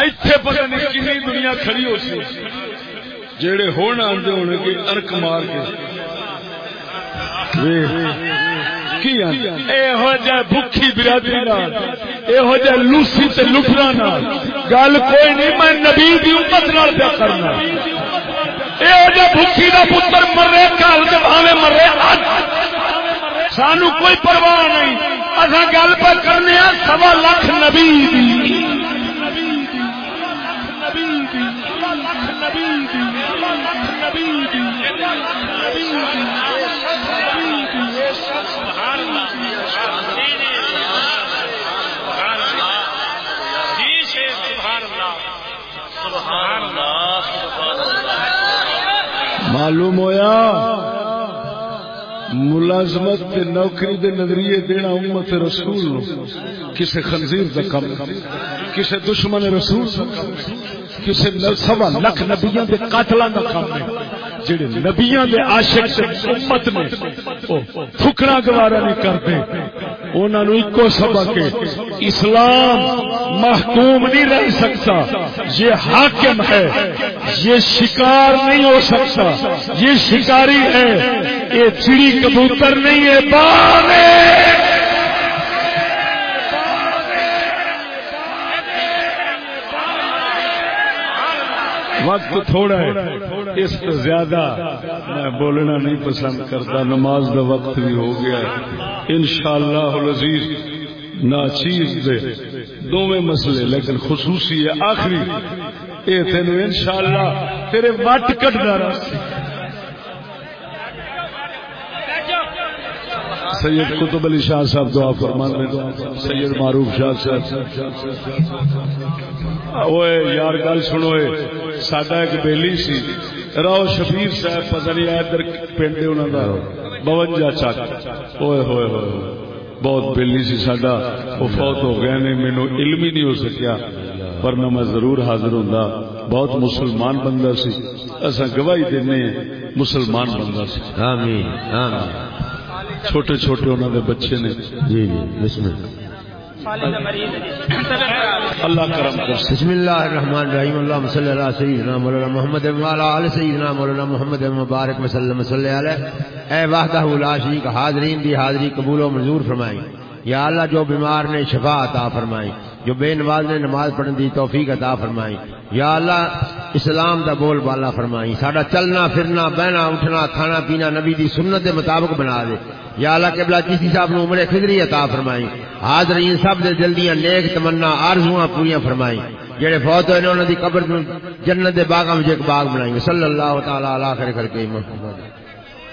ایتھے پتہ نہیں کنی دنیا کھڑی ہو سی۔ جڑے ہون آندے ہونے کے ارک مار کے۔ کی برادری لوسی تے لٹرا گل کوئی نہیں، میں نبی دی امت نال پیا کرنا۔ دا پتر مرے، کل تے بھاوے مرے، اج۔ سانو کوئی پرواہ نہیں۔ اساں گل پہ کرنے سوا لاکھ نبی دی۔ معلوم ہویا؟ ملازمت تے نوکری دے نظریے دینا امت رسول کسے خنزیر دا کم، کسے دشمن رسول کسے سوا لکھ نبیاں دے قاتلاں دا کم۔ ہے جڑے نبیاں دے عاشق امت نے ٹھکرا گوارا نہیں کرتے انہوں نے ایک سبق اسلام محکوم نہیں رہ سکتا۔ یہ حاکم ہے، یہ شکار نہیں ہو سکتا۔ یہ شکاری ہے، یہ چڑی کبوتر نہیں ہے، بانے! وقت تھوڑا ہے۔ اس سے زیادہ میں بولنا نہیں پسند کرتا۔ نماز کا وقت بھی ہو گیا ان شاء اللہ ناچیز دے دونوں مسئلے، لیکن خصوصی ہے آخری۔ یہ تین ان شاء اللہ تیرے وٹ کٹنا سید قطب علی شاہ صاحب دعا فرمان میں، سید معروف شاہ صاحب۔ اوے یار گل سنو ساڈا ایک بیلی سی، راؤ شبیر صاحب، پتہ نہیں ادھر پنڈ انہوں کا بونجا چک۔ ہوئے ہوئے ہوئے۔ بہت بیلی سی ساڈا۔ وہ فوت ہو گئے نے مینو علم ہی نہیں ہو سکیا۔ ورنہ میں ضرور حاضر ہوں بہت مسلمان بندہ سی۔ اصا گواہی دینے مسلمان بندہ سی۔ آمین آمین۔ چھوٹے چھوٹے انہوں نے بچے نے۔ جی جی بسم اللہ۔ اللہ کرم کر بسم اللہ الرحمن الرحیم۔ اللهم صل علی سیدنا مولانا محمد وعلى ال سیدنا مولانا محمد مبارک وسلم صلی علیہ اے وحدہ لا شریک حاضرین دی حاضری قبول و منظور فرمائی۔ یا اللہ جو بیمار نے شفا عطا فرمائی۔ جو بے نماز نے نماز پڑھنے دی توفیق عطا فرمائی۔ یا اللہ، اسلام دا بول بالا فرمائی۔ ساڈا چلنا، پھرنا، بہنا، اٹھنا، کھانا پینا نبی دی سنت دے مطابق بنا دے۔ یا اللہ، قبلہ چیسی صاحب نے عمر خدری عطا فرمائی۔ حاضرین سب دے جلدیاں نیک تمنا، آرزواں پوریاں فرمائی۔ جڑے فوت ہوئے انہوں نے دی قبر جنت دے باغاں وچ ایک باغ بنائی۔ صلی اللہ تعالی علیہ خیر کر کے محمد۔